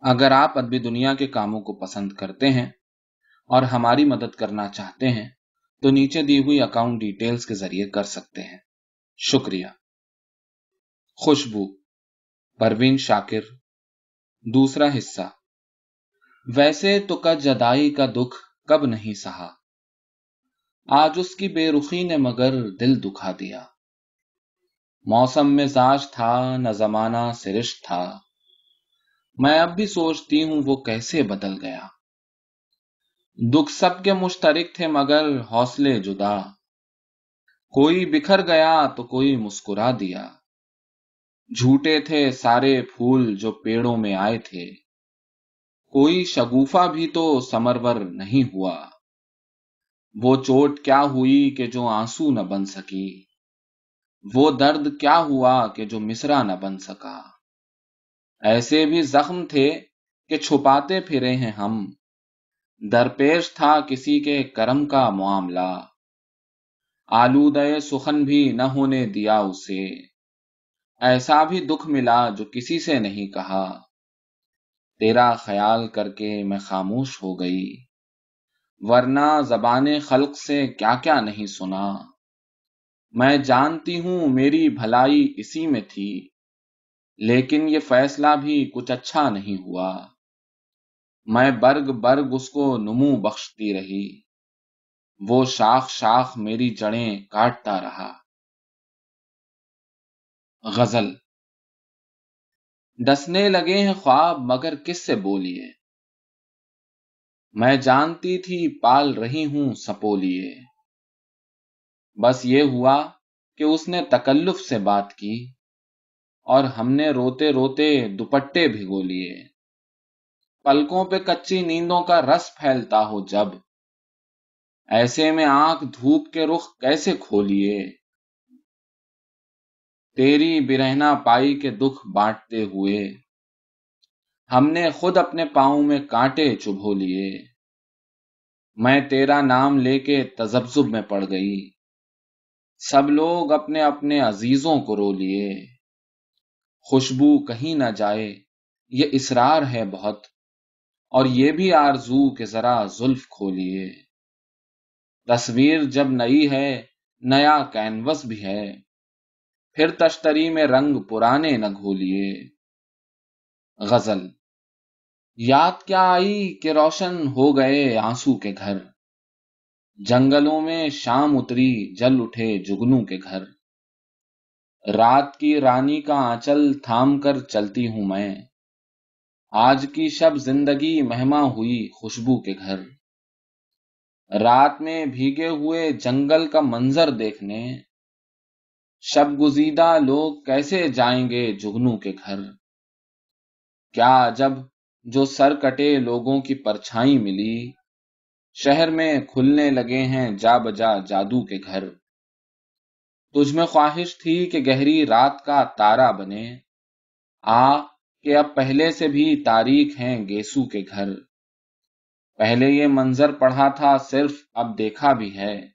اگر آپ ادبی دنیا کے کاموں کو پسند کرتے ہیں اور ہماری مدد کرنا چاہتے ہیں، تو نیچے دی ہوئی اکاؤنٹ ڈیٹیلز کے ذریعے کر سکتے ہیں۔ شکریہ۔ خوشبو۔ پروین شاکر۔ دوسرا حصہ۔ ویسے تو کا جدائی کا دکھ کب نہیں سہا۔ آج اس کی بے رخی نے مگر دل دکھا دیا۔ موسم مزاج تھا، نہ زمانہ سرش تھا۔ میں اب بھی سوچتی ہوں وہ کیسے بدل گیا۔ دکھ سب کے مشترک تھے مگر حوصلے جدا۔ کوئی بکھر گیا تو کوئی مسکرا دیا۔ جھوٹے تھے سارے پھول جو پیڑوں میں آئے تھے۔ کوئی شگوفا بھی تو سمرور نہیں ہوا۔ وہ چوٹ کیا ہوئی کہ جو آنسو نہ بن سکی۔ وہ درد کیا ہوا کہ جو مصرا نہ بن سکا۔ ایسے بھی زخم تھے کہ چھپاتے پھرے ہیں ہم۔ درپیش تھا کسی کے کرم کا معاملہ۔ آلودہ سخن بھی نہ ہونے دیا اسے۔ ایسا بھی دکھ ملا جو کسی سے نہیں کہا۔ تیرا خیال کر کے میں خاموش ہو گئی۔ ورنہ زبان خلق سے کیا کیا نہیں سنا۔ میں جانتی ہوں میری بھلائی اسی میں تھی۔ لیکن یہ فیصلہ بھی کچھ اچھا نہیں ہوا۔ میں برگ برگ اس کو نمو بخشتی رہی۔ وہ شاخ شاخ میری جڑیں کاٹتا رہا۔ غزل۔ ڈسنے لگے ہیں خواب مگر کس سے بولیے؟ میں جانتی تھی پال رہی ہوں سپولیے۔ بس یہ ہوا کہ اس نے تکلف سے بات کی۔ اور ہم نے روتے روتے دوپٹے بھگو لیے۔ پلکوں پہ کچی نیندوں کا رس پھیلتا ہو جب۔ ایسے میں آنکھ دھوپ کے رخ کیسے کھولیے؟ تیری برہنا پائی کے دکھ بانٹتے ہوئے۔ ہم نے خود اپنے پاؤں میں کانٹے چبھو لیے۔ میں تیرا نام لے کے تزبزب میں پڑ گئی۔ سب لوگ اپنے اپنے عزیزوں کو رو لیے۔ خوشبو کہیں نہ جائے، یہ اسرار ہے بہت۔ اور یہ بھی آرزو کہ ذرا زلف کھولیے۔ تصویر جب نئی ہے، نیا کینوس بھی ہے۔ پھر تشتری میں رنگ پرانے نہ گھولیے۔ غزل۔ یاد کیا آئی کہ روشن ہو گئے آنسو کے گھر۔ جنگلوں میں شام اتری، جل اٹھے جگنو کے گھر۔ رات کی رانی کا آنچل تھام کر چلتی ہوں میں۔ آج کی شب زندگی مہما ہوئی خوشبو کے گھر۔ رات میں بھیگے ہوئے جنگل کا منظر دیکھنے۔ شب گزیدہ لوگ کیسے جائیں گے جگنو کے گھر۔ کیا جب جو سر کٹے لوگوں کی پرچھائی ملی۔ شہر میں کھلنے لگے ہیں جا بجا جادو کے گھر۔ تجھ میں خواہش تھی کہ گہری رات کا تارا بنے۔ آ، کہ اب پہلے سے بھی تاریخ ہیں گیسو کے گھر۔ پہلے یہ منظر پڑھا تھا، صرف اب دیکھا بھی ہے۔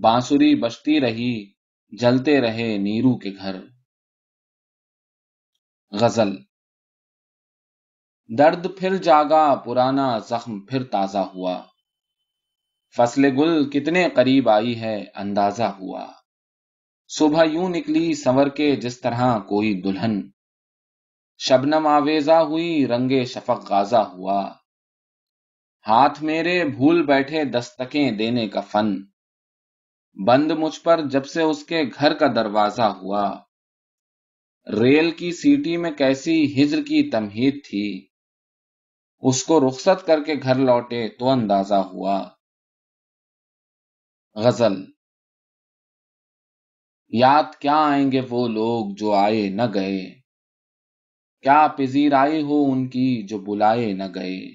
بانسری بچتی رہی، جلتے رہے نیرو کے گھر۔ غزل۔ درد پھر جاگا، پرانا زخم پھر تازہ ہوا۔ فصل گل کتنے قریب آئی ہے، اندازہ ہوا۔ صبح یوں نکلی سنور کے جس طرح کوئی دلہن۔ شبنم آویزا ہوئی رنگے شفق غازہ ہوا۔ ہاتھ میرے بھول بیٹھے دستکیں دینے کا فن۔ بند مجھ پر جب سے اس کے گھر کا دروازہ ہوا۔ ریل کی سیٹی میں کیسی ہجر کی تمہید تھی۔ اس کو رخصت کر کے گھر لوٹے تو اندازہ ہوا۔ غزل یاد کیا آئیں گے وہ لوگ جو آئے نہ گئے؟ کیا پذیر آئے ہو ان کی جو بلائے نہ گئے؟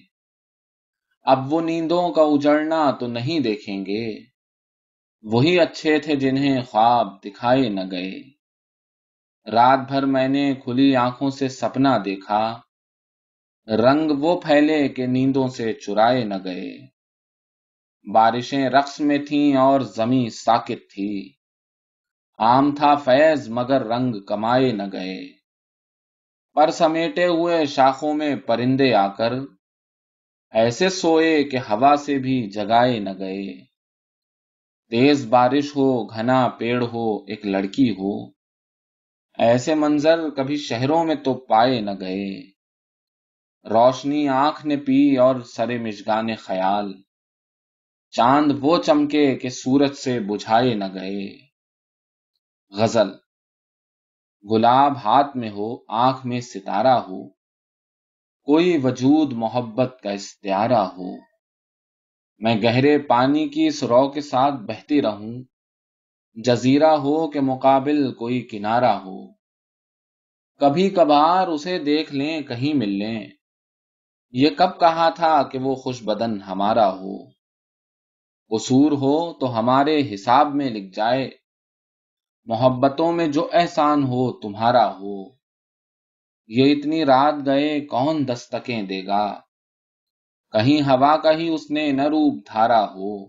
اب وہ نیندوں کا اجڑنا تو نہیں دیکھیں گے۔ وہی اچھے تھے جنہیں خواب دکھائے نہ گئے۔ رات بھر میں نے کھلی آنکھوں سے سپنا دیکھا۔ رنگ وہ پھیلے کہ نیندوں سے چرائے نہ گئے۔ بارشیں رقص میں تھیں اور زمیں ساکت تھی۔ عام تھا فیض، مگر رنگ کمائے نہ گئے۔ پر سمیٹے ہوئے شاخوں میں پرندے آ کر ایسے سوئے کہ ہوا سے بھی جگائے نہ گئے۔ تیز بارش ہو، گھنا پیڑ ہو، ایک لڑکی ہو۔ ایسے منظر کبھی شہروں میں تو پائے نہ گئے۔ روشنی آنکھ نے پی اور سرے مشگان خیال۔ چاند وہ چمکے کہ سورج سے بجھائے نہ گئے۔ غزل۔ گلاب ہاتھ میں ہو، آنکھ میں ستارہ ہو۔ کوئی وجود محبت کا استعارہ ہو۔ میں گہرے پانی کی سرو کے ساتھ بہتی رہوں۔ جزیرہ ہو کہ مقابل کوئی کنارہ ہو۔ کبھی کبھار اسے دیکھ لیں، کہیں مل لیں۔ یہ کب کہا تھا کہ وہ خوش بدن ہمارا ہو۔ قصور ہو تو ہمارے حساب میں لکھ جائے۔ محبتوں میں جو احسان ہو، تمہارا ہو۔ یہ اتنی رات گئے، کون دستکیں دے گا؟ کہیں ہوا کا ہی اس نے نہ روپ دھارا ہو۔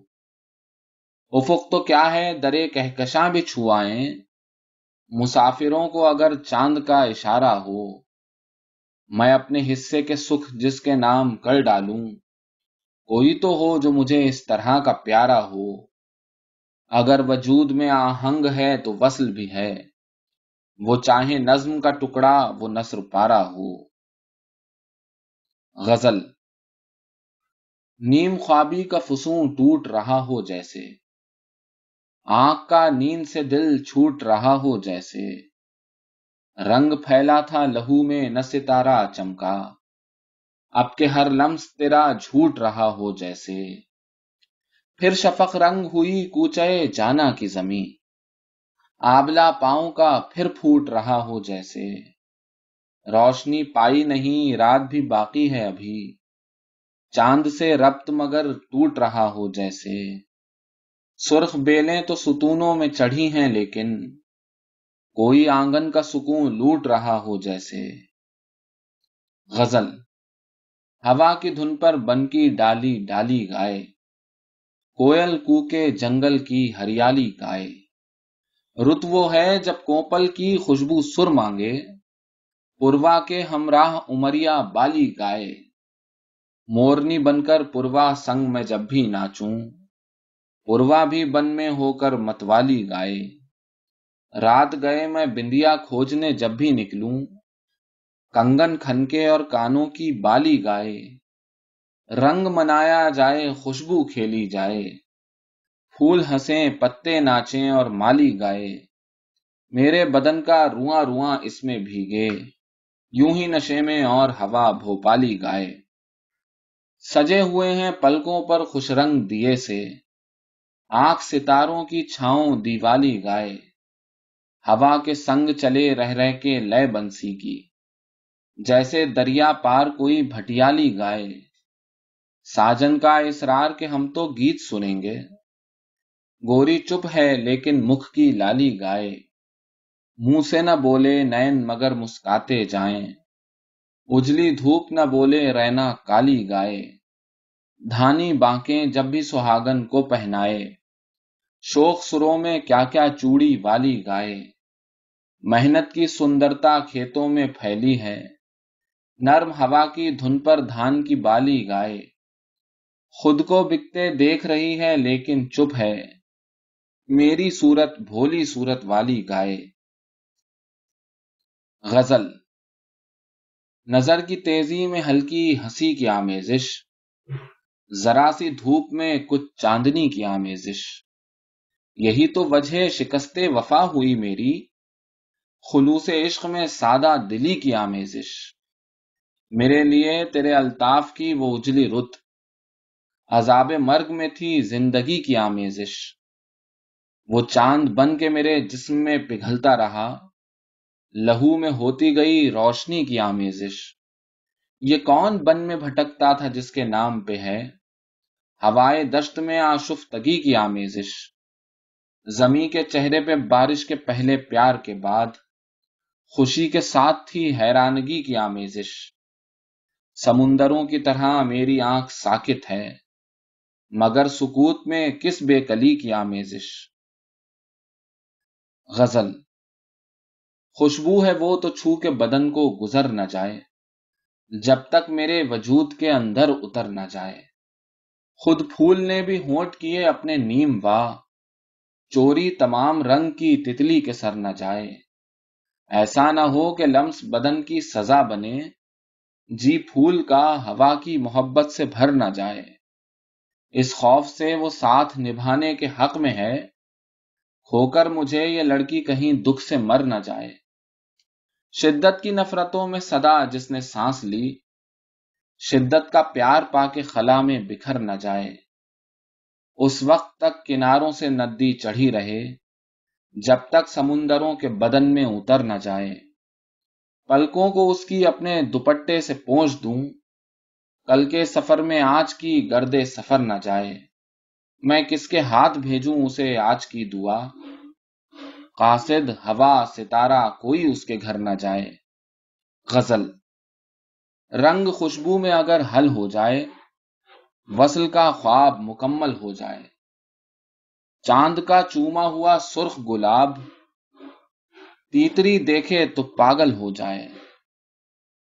افق تو کیا ہے، درے کہکشاں بھی چھوائیں۔ مسافروں کو اگر چاند کا اشارہ ہو۔ میں اپنے حصے کے سکھ جس کے نام کر ڈالوں۔ کوئی تو ہو جو مجھے اس طرح کا پیارا ہو۔ اگر وجود میں آہنگ ہے تو وصل بھی ہے۔ وہ چاہے نظم کا ٹکڑا، وہ نصر پارا ہو۔ غزل نیم خوابی کا فسوں ٹوٹ رہا ہو جیسے۔ آنکھ کا نیند سے دل چھوٹ رہا ہو جیسے۔ رنگ پھیلا تھا لہو میں، نہ ستارہ چمکا۔ اب کے ہر لمس تیرا جھوٹ رہا ہو جیسے۔ پھر شفق رنگ ہوئی کوچے جانا کی زمیں آبلا پاؤں کا پھر پھوٹ رہا ہو جیسے۔ روشنی پائی نہیں، رات بھی باقی ہے ابھی۔ چاند سے ربط مگر ٹوٹ رہا ہو جیسے۔ سرخ بیلیں تو ستونوں میں چڑھی ہیں لیکن کوئی آنگن کا سکون لوٹ رہا ہو جیسے۔ غزل۔ ہوا کی دھن پر بن کی ڈالی ڈالی گائے۔ کوئل کو کے جنگل کی ہریالی گائے رت وہ ہے جب کوپل کی خوشبو سر مانگے۔ پوروا کے ہمراہ امریا بالی گائے۔ مورنی بن کر پوروا سنگ میں جب بھی ناچوں۔ پوروا بھی بن میں ہو کر متوالی گائے۔ رات گئے میں بندیا کھوجنے جب بھی نکلوں۔ کنگن کھنکے اور کانوں کی بالی گائے۔ رنگ منایا جائے، خوشبو کھیلی جائے۔ پھول ہنسیں، پتے ناچیں اور مالی گائے۔ میرے بدن کا رواں رواں اس میں بھیگے۔ یوں ہی نشے میں اور ہوا بھوپالی گائے۔ سجے ہوئے ہیں پلکوں پر خوش رنگ دیے سے۔ آنکھ ستاروں کی چھاؤں دیوالی گائے۔ ہوا کے سنگ چلے رہ رہ کے لے بنسی کی۔ جیسے دریا پار کوئی بھٹیالی گائے۔ ساجن کا اسرار کے ہم تو گیت سنیں گے۔ گوری چپ ہے لیکن مکھ کی لالی گائے۔ منہ سے نہ بولے نین مگر مسکاتے جائیں۔ اجلی دھوپ نہ بولے رینا کالی گائے۔ دھانی بانکیں جب بھی سہاگن کو پہنائے۔ شوق سروں میں کیا کیا چوڑی والی گائے۔ محنت کی سندرتا کھیتوں میں پھیلی ہے۔ نرم ہوا کی دھن پر دھان کی بالی گائے۔ خود کو بکتے دیکھ رہی ہے لیکن چپ ہے۔ میری صورت بھولی صورت والی گائے۔ غزل۔ نظر کی تیزی میں ہلکی ہنسی کی آمیزش۔ ذرا سی دھوپ میں کچھ چاندنی کی آمیزش۔ یہی تو وجہ شکست وفا ہوئی میری۔ خلوص عشق میں سادہ دلی کی آمیزش۔ میرے لیے تیرے الطاف کی وہ اجلی رت۔ عذاب مرگ میں تھی، زندگی کی آمیزش۔ وہ چاند بن کے میرے جسم میں پگھلتا رہا۔ لہو میں ہوتی گئی روشنی کی آمیزش۔ یہ کون بن میں بھٹکتا تھا جس کے نام پہ ہے؟ ہوائے دشت میں آشفتگی کی آمیزش۔ زمیں کے چہرے پہ بارش کے پہلے پیار کے بعد، خوشی کے ساتھ تھی حیرانگی کی آمیزش۔ سمندروں کی طرح میری آنکھ ساکت ہے۔ مگر سکوت میں کس بے کلی کی آمیزش؟ غزل خوشبو ہے وہ تو چھو کے بدن کو گزر نہ جائے، جب تک میرے وجود کے اندر اتر نہ جائے۔ خود پھول نے بھی ہونٹ کیے اپنے نیم واہ چوری تمام رنگ کی تتلی کے سر نہ جائے۔ ایسا نہ ہو کہ لمس بدن کی سزا بنے جی پھول کا ہوا کی محبت سے بھر نہ جائے۔ اس خوف سے وہ ساتھ نبھانے کے حق میں ہے کھو کر مجھے یہ لڑکی کہیں دکھ سے مر نہ جائے۔ شدت کی نفرتوں میں صدا جس نے سانس لی، شدت کا پیار پا کے خلا میں بکھر نہ جائے۔ اس وقت تک کناروں سے ندی چڑھی رہے، جب تک سمندروں کے بدن میں اتر نہ جائے۔ پلکوں کو اس کی اپنے دوپٹے سے پہنچ دوں۔ کل کے سفر میں آج کی گردے سفر نہ جائے۔ میں کس کے ہاتھ بھیجوں اسے آج کی دعا۔ قاصد ہوا ستارہ کوئی اس کے گھر نہ جائے۔ غزل۔ رنگ خوشبو میں اگر حل ہو جائے، وصل کا خواب مکمل ہو جائے۔ چاند کا چوما ہوا سرخ گلاب، تیتری دیکھے تو پاگل ہو جائے۔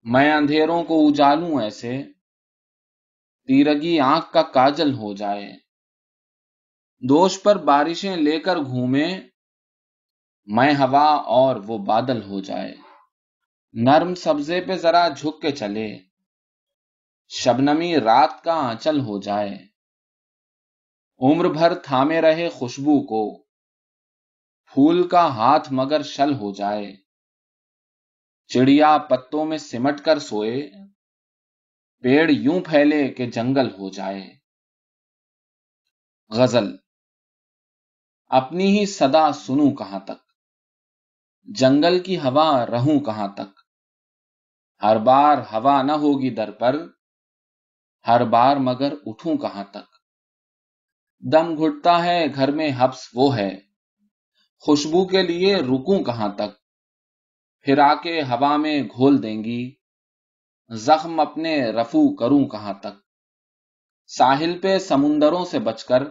میں اندھیروں کو اجالوں ایسے۔ تیرگی آنکھ کا کاجل ہو جائے۔ دوش پر بارشیں لے کر گھومے، میں ہوا اور وہ بادل ہو جائے۔ نرم سبزے پہ ذرا جھک کے چلے۔ شبنمی رات کا آنچل ہو جائے۔ عمر بھر تھامے رہے خوشبو کو۔ پھول کا ہاتھ مگر شل ہو جائے۔ چڑیا پتوں میں سمٹ کر سوئے۔ پیڑ یوں پھیلے کہ جنگل ہو جائے۔ غزل، اپنی ہی صدا سنوں کہاں تک؟ جنگل کی ہوا رہوں کہاں تک؟ ہر بار ہوا نہ ہوگی در پر، ہر بار مگر اٹھوں کہاں تک؟ دم گھٹتا ہے، گھر میں حبس وہ ہے۔ خوشبو کے لیے رکوں کہاں تک؟ پھر آ کے ہوا میں گھول دیں گی۔ زخم اپنے رفو کروں کہاں تک؟ ساحل پہ سمندروں سے بچ کر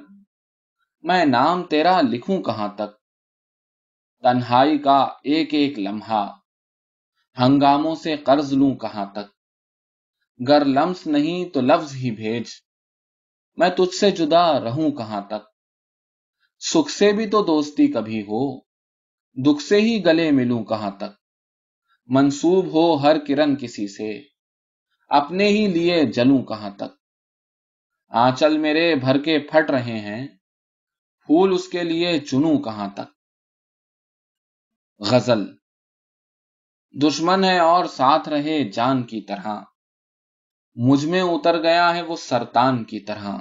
میں نام تیرا لکھوں کہاں تک؟ تنہائی کا ایک ایک لمحہ ہنگاموں سے قرض لوں کہاں تک؟ گر لمس نہیں تو لفظ ہی بھیج، میں تجھ سے جدا رہوں کہاں تک؟ سکھ سے بھی تو دوستی کبھی ہو، دکھ سے ہی گلے ملوں کہاں تک؟ منسوب ہو ہر کرن کسی سے اپنے ہی لیے جلوں کہاں تک؟ آنچل میرے بھر کے پھٹ رہے ہیں، پھول اس کے لیے چنوں کہاں تک؟ غزل، دشمن ہے اور ساتھ رہے جان کی طرح، مجھ میں اتر گیا ہے وہ سرتان کی طرح،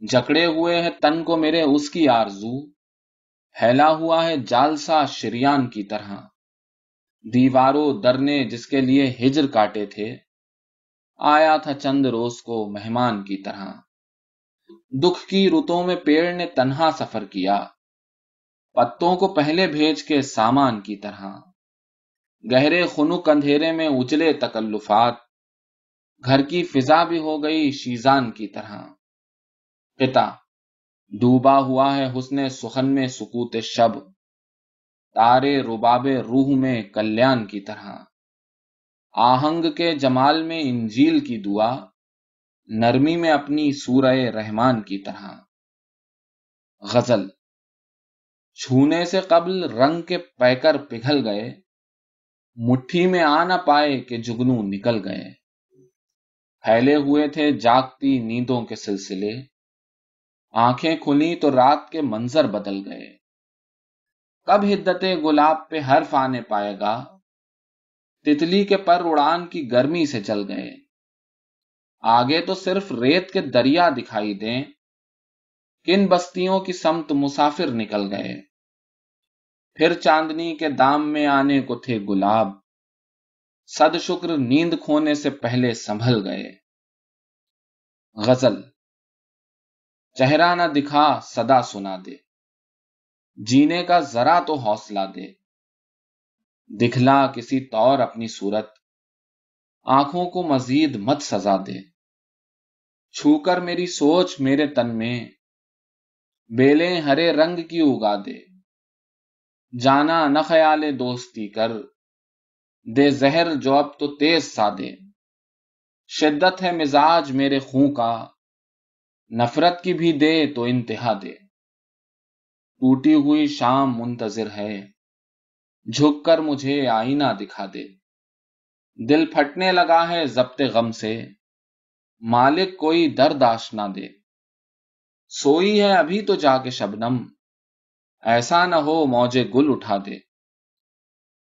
جکڑے ہوئے ہیں تن کو میرے اس کی آرزو، پھیلا ہوا ہے جالسا شریان کی طرح، دیواروں درنے جس کے لیے ہجر کاٹے تھے۔ آیا تھا چند روز کو مہمان کی طرح۔ دکھ کی رتوں میں پیڑ نے تنہا سفر کیا۔ پتوں کو پہلے بھیج کے سامان کی طرح۔ گہرے خنک اندھیرے میں اجلے تکلفات۔ گھر کی فضا بھی ہو گئی شیزان کی طرح۔ پتا، ڈوبا ہوا ہے حسن سخن میں سکوت شب۔ تارے رباب روح میں کلیان کی طرح۔ آہنگ کے جمال میں انجیل کی دعا، نرمی میں اپنی سورہ رحمان کی طرح۔ غزل، چھونے سے قبل رنگ کے پیکر پگھل گئے، مٹھی میں آ نہ پائے کہ جگنو نکل گئے۔ پھیلے ہوئے تھے جاگتی نیندوں کے سلسلے، آنکھیں کھلی تو رات کے منظر بدل گئے۔ کب ہدت گلاب پہ ہر فانے پائے گا؟ تتلی کے پر اڑان کی گرمی سے جل گئے۔ آگے تو صرف ریت کے دریا دکھائی دیں۔ کن بستیوں کی سمت مسافر نکل گئے۔ پھر چاندنی کے دام میں آنے کو تھے گلاب۔ صد شکر نیند کھونے سے پہلے سنبھل گئے۔ غزل۔ چہرہ نہ دکھا، صدا سنا دے۔ جینے کا ذرا تو حوصلہ دے۔ دکھلا کسی طور اپنی صورت۔ آنکھوں کو مزید مت سزا دے۔ چھو کر میری سوچ میرے تن میں۔ بیلیں ہرے رنگ کی اگا دے۔ جانا نہ خیال دوستی کر۔ دے زہر جو اب تو تیز سادے شدت ہے مزاج میرے خون کا۔ نفرت کی بھی دے تو انتہا دے۔ ٹوٹی ہوئی شام منتظر ہے۔ جھک کر مجھے آئینہ دکھا دے۔ دل پھٹنے لگا ہے ضبط غم سے۔ مالک کوئی درد آشنا دے۔ سوئی ہے ابھی تو جا کے شبنم۔ ایسا نہ ہو موجے گل اٹھا دے۔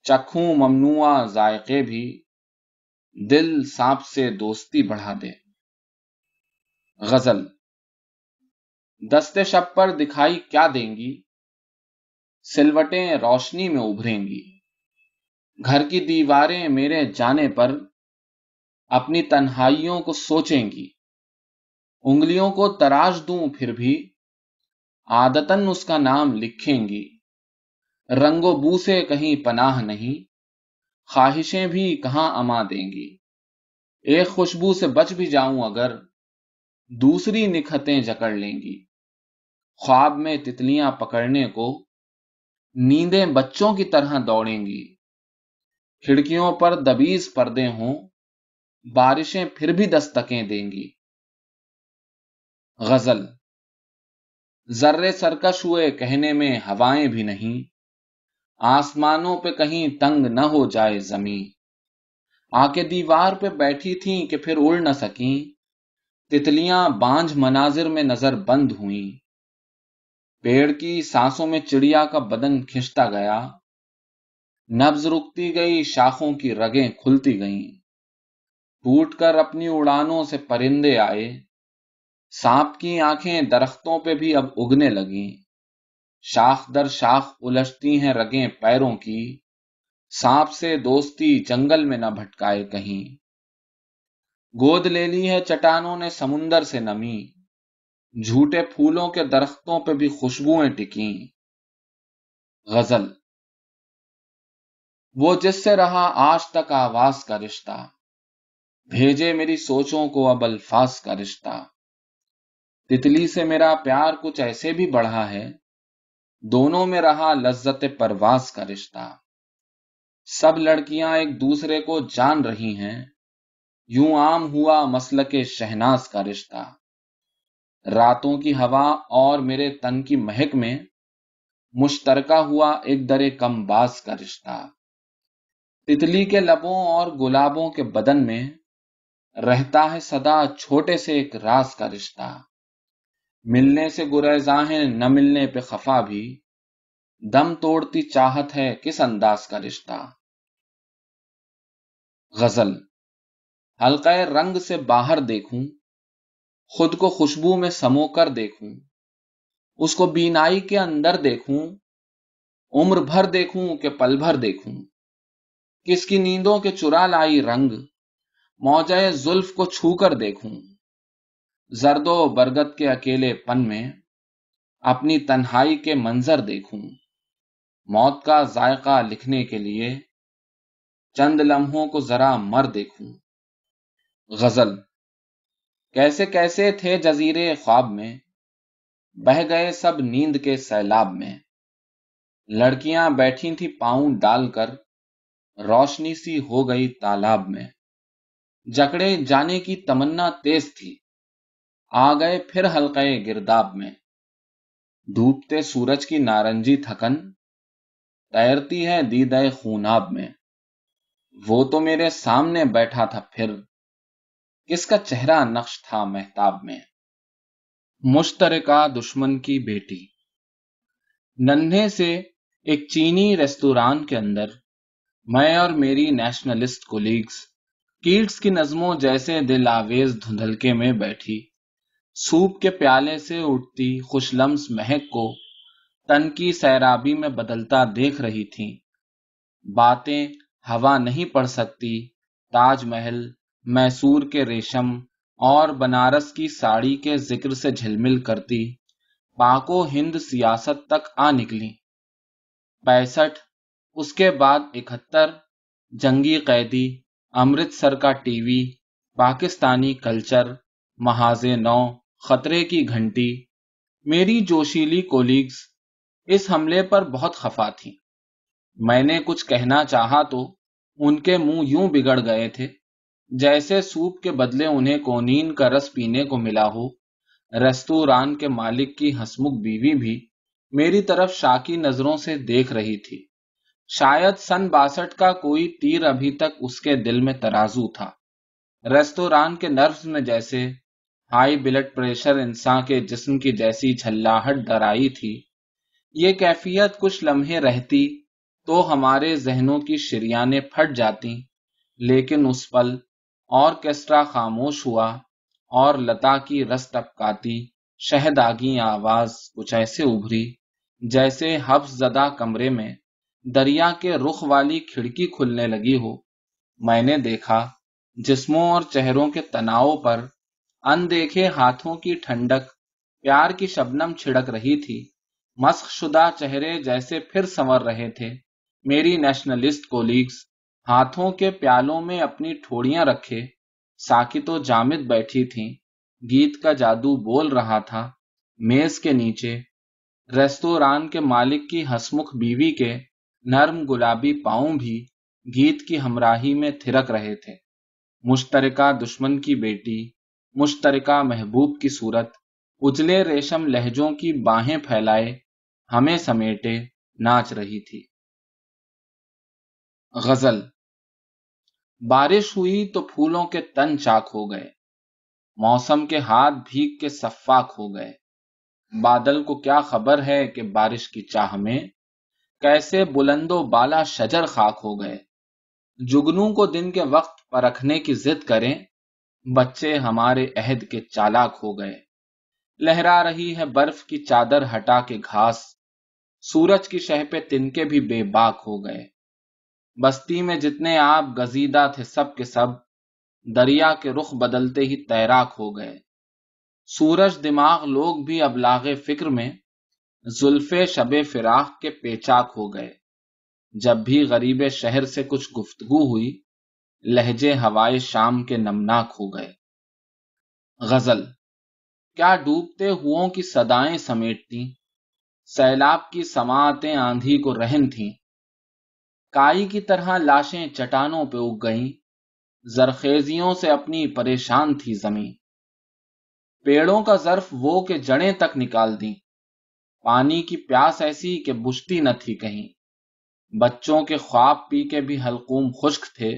چکھوں ممنوع ذائقے بھی۔ دل سانپ سے دوستی بڑھا دے۔ غزل۔ دست شب پر دکھائی کیا دیں گی؟ سلوٹیں روشنی میں ابھریں گی۔ گھر کی دیواریں میرے جانے پر اپنی تنہائیوں کو سوچیں گی۔ انگلیوں کو تراش دوں پھر بھی عادتن اس کا نام لکھیں گی۔ رنگ و بو سے کہیں پناہ نہیں، خواہشیں بھی کہاں اما دیں گی۔ ایک خوشبو سے بچ بھی جاؤں اگر دوسری نکھتیں جکڑ لیں گی۔ خواب میں تتلیاں پکڑنے کو نیندیں بچوں کی طرح دوڑیں گی۔ کھڑکیوں پر دبیز پردے ہوں، بارشیں پھر بھی دستکیں دیں گی۔ غزل ذرے سرکش ہوئے کہنے میں ہوائیں بھی نہیں، آسمانوں پہ کہیں تنگ نہ ہو جائے زمین آ کے دیوار پہ بیٹھی تھیں کہ پھر اڑ نہ سکیں، تتلیاں بانجھ مناظر میں نظر بند ہوئیں۔ پیڑ کی سانسوں میں چڑیا کا بدن کھنچتا گیا۔ نبز رکتی گئی، شاخوں کی رگیں کھلتی گئیں۔ ٹوٹ کر اپنی اڑانوں سے پرندے آئے۔ سانپ کی آنکھیں درختوں پہ بھی اب اگنے لگیں۔ شاخ در شاخ الجھتی ہیں رگیں پیروں کی۔ سانپ سے دوستی جنگل میں نہ بھٹکائے کہیں۔ گود لے لی ہے چٹانوں نے سمندر سے نمی۔ جھوٹے پھولوں کے درختوں پہ بھی خوشبوئیں ٹکیں۔ غزل۔ وہ جس سے رہا آج تک آواز کا رشتہ۔ بھیجے میری سوچوں کو اب الفاظ کا رشتہ۔ تتلی سے میرا پیار کچھ ایسے بھی بڑھا ہے۔ دونوں میں رہا لذت پرواز کا رشتہ۔ سب لڑکیاں ایک دوسرے کو جان رہی ہیں۔ یوں عام ہوا مسل کے شہناز کا رشتہ۔ راتوں کی ہوا اور میرے تن کی مہک میں مشترکہ ہوا ایک در کم باز کا رشتہ۔ تتلی کے لبوں اور گلابوں کے بدن میں رہتا ہے صدا چھوٹے سے ایک راز کا رشتہ۔ ملنے سے گریزاہیں نہ ملنے پہ خفا بھی۔ دم توڑتی چاہت ہے کس انداز کا رشتہ۔ غزل۔ حلقہ رنگ سے باہر دیکھوں خود کو خوشبو میں سمو کر دیکھوں، اس کو بینائی کے اندر دیکھوں، عمر بھر دیکھوں کہ پل بھر دیکھوں۔ کس کی نیندوں کے چرا لائی رنگ، موجہ زلف کو چھو کر دیکھوں۔ زرد و برگد کے اکیلے پن میں اپنی تنہائی کے منظر دیکھوں۔ موت کا ذائقہ لکھنے کے لیے چند لمحوں کو ذرا مر دیکھوں۔ غزل کیسے کیسے تھے جزیرے خواب میں، بہ گئے سب نیند کے سیلاب میں۔ لڑکیاں بیٹھی تھی پاؤں ڈال کر، روشنی سی ہو گئی تالاب میں۔ جکڑے جانے کی تمنا تیز تھی۔ آ گئے پھر حلقے گرداب میں۔ ڈوبتے سورج کی نارنجی تھکن، تیرتی ہے دیدہ خوناب میں۔ وہ تو میرے سامنے بیٹھا تھا پھر۔ کس کا چہرہ نقش تھا محتاب میں؟ مشترکہ دشمن کی بیٹی۔ ننھے سے ایک چینی ریستوران کے اندر، میں اور میری نیشنلسٹ کولیگز کیٹس کی نظموں جیسے دل آویز دھندلکے میں بیٹھی۔ سوپ کے پیالے سے اٹھتی خوش لمس مہک کو تن کی سیرابی میں بدلتا دیکھ رہی تھی باتیں ہوا نہیں پڑ سکتی، تاج محل میسور کے ریشم اور بنارس کی ساڑی کے ذکر سے جھلمل کرتی، پاکو ہند سیاست تک آ نکلی۔ پینسٹھ، اس کے بعد اکہتر، جنگی قیدی، امرتسر کا ٹی وی، پاکستانی کلچر، محاذ نو، خطرے کی گھنٹی، میری جوشیلی کولیگز، اس حملے پر بہت خفا تھی۔ میں نے کچھ کہنا چاہا تو ان کے منہ یوں بگڑ گئے تھے۔ جیسے سوپ کے بدلے انہیں کونین کا رس پینے کو ملا ہو ریستوران کے مالک کی ہسمکھ بیوی بھی میری طرف شاکی نظروں سے دیکھ رہی تھی۔ شاید سن باسٹھ کا کوئی تیر ابھی تک اس کے دل میں ترازو تھا۔ ریستوران کے نروز میں جیسے ہائی بلڈ پریشر انسان کے جسم کی جیسی جھلاہٹ درائی تھی۔ یہ کیفیت کچھ لمحے رہتی تو ہمارے ذہنوں کی شریانیں پھٹ جاتی، لیکن اس پل اور کیسٹرا خاموش ہوا اور لتا کی رس ٹپکاتی، شہداگی آواز کچھ ایسے ابھری جیسے حفظ زدہ کمرے میں دریا کے رخ والی کھڑکی کھلنے لگی ہو۔ میں نے دیکھا جسموں اور چہروں کے تناؤ پر اندیکھے ہاتھوں کی ٹھنڈک، پیار کی شبنم چھڑک رہی تھی۔ مسخ شدہ چہرے جیسے پھر سنور رہے تھے۔ میری نیشنلسٹ کولیگز ہاتھوں کے پیالوں میں اپنی ٹھوڑیاں رکھے ساکت و جامد بیٹھی تھیں، گیت کا جادو بول رہا تھا، میز کے نیچے ریستوران کے مالک کی ہسمکھ بیوی کے نرم گلابی پاؤں بھی گیت کی ہمراہی میں تھرک رہے تھے۔ مشترکہ دشمن کی بیٹی، مشترکہ محبوب کی صورت، اجلے ریشم لہجوں کی باہیں پھیلائے، ہمیں سمیٹے ناچ رہی تھی۔ غزل بارش ہوئی تو پھولوں کے تن چاک ہو گئے۔ موسم کے ہاتھ بھیگ کے صفاق ہو گئے۔ بادل کو کیا خبر ہے کہ بارش کی چاہ میں کیسے بلند و بالا شجر خاک ہو گئے۔ جگنوں کو دن کے وقت پرکھنے کی ضد کریں۔ بچے ہمارے عہد کے چالاک ہو گئے۔ لہرا رہی ہے برف کی چادر ہٹا کے گھاس۔ سورج کی شہ پہ تنکے بھی بے باک ہو گئے۔ بستی میں جتنے آپ گزیدہ تھے سب کے سب دریا کے رخ بدلتے ہی تیراک ہو گئے۔ سورج دماغ لوگ بھی ابلاغ فکر میں زلف شب فراق کے پیچاک ہو گئے۔ جب بھی غریب شہر سے کچھ گفتگو ہوئی، لہجے ہوائے شام کے نمناک ہو گئے۔ غزل کیا ڈوبتے ہو کی سدائیں سمیٹتی سیلاب کی سماعتیں آندھی کو رہن تھیں۔ کائی کی طرح لاشیں چٹانوں پہ اگ گئیں۔ زرخیزیوں سے اپنی پریشان تھی زمین۔ پیڑوں کا ظرف وہ کہ جڑیں تک نکال دیں۔ پانی کی پیاس ایسی کہ بجتی نہ تھی کہیں۔ بچوں کے خواب پی کے بھی حلقوم خشک تھے۔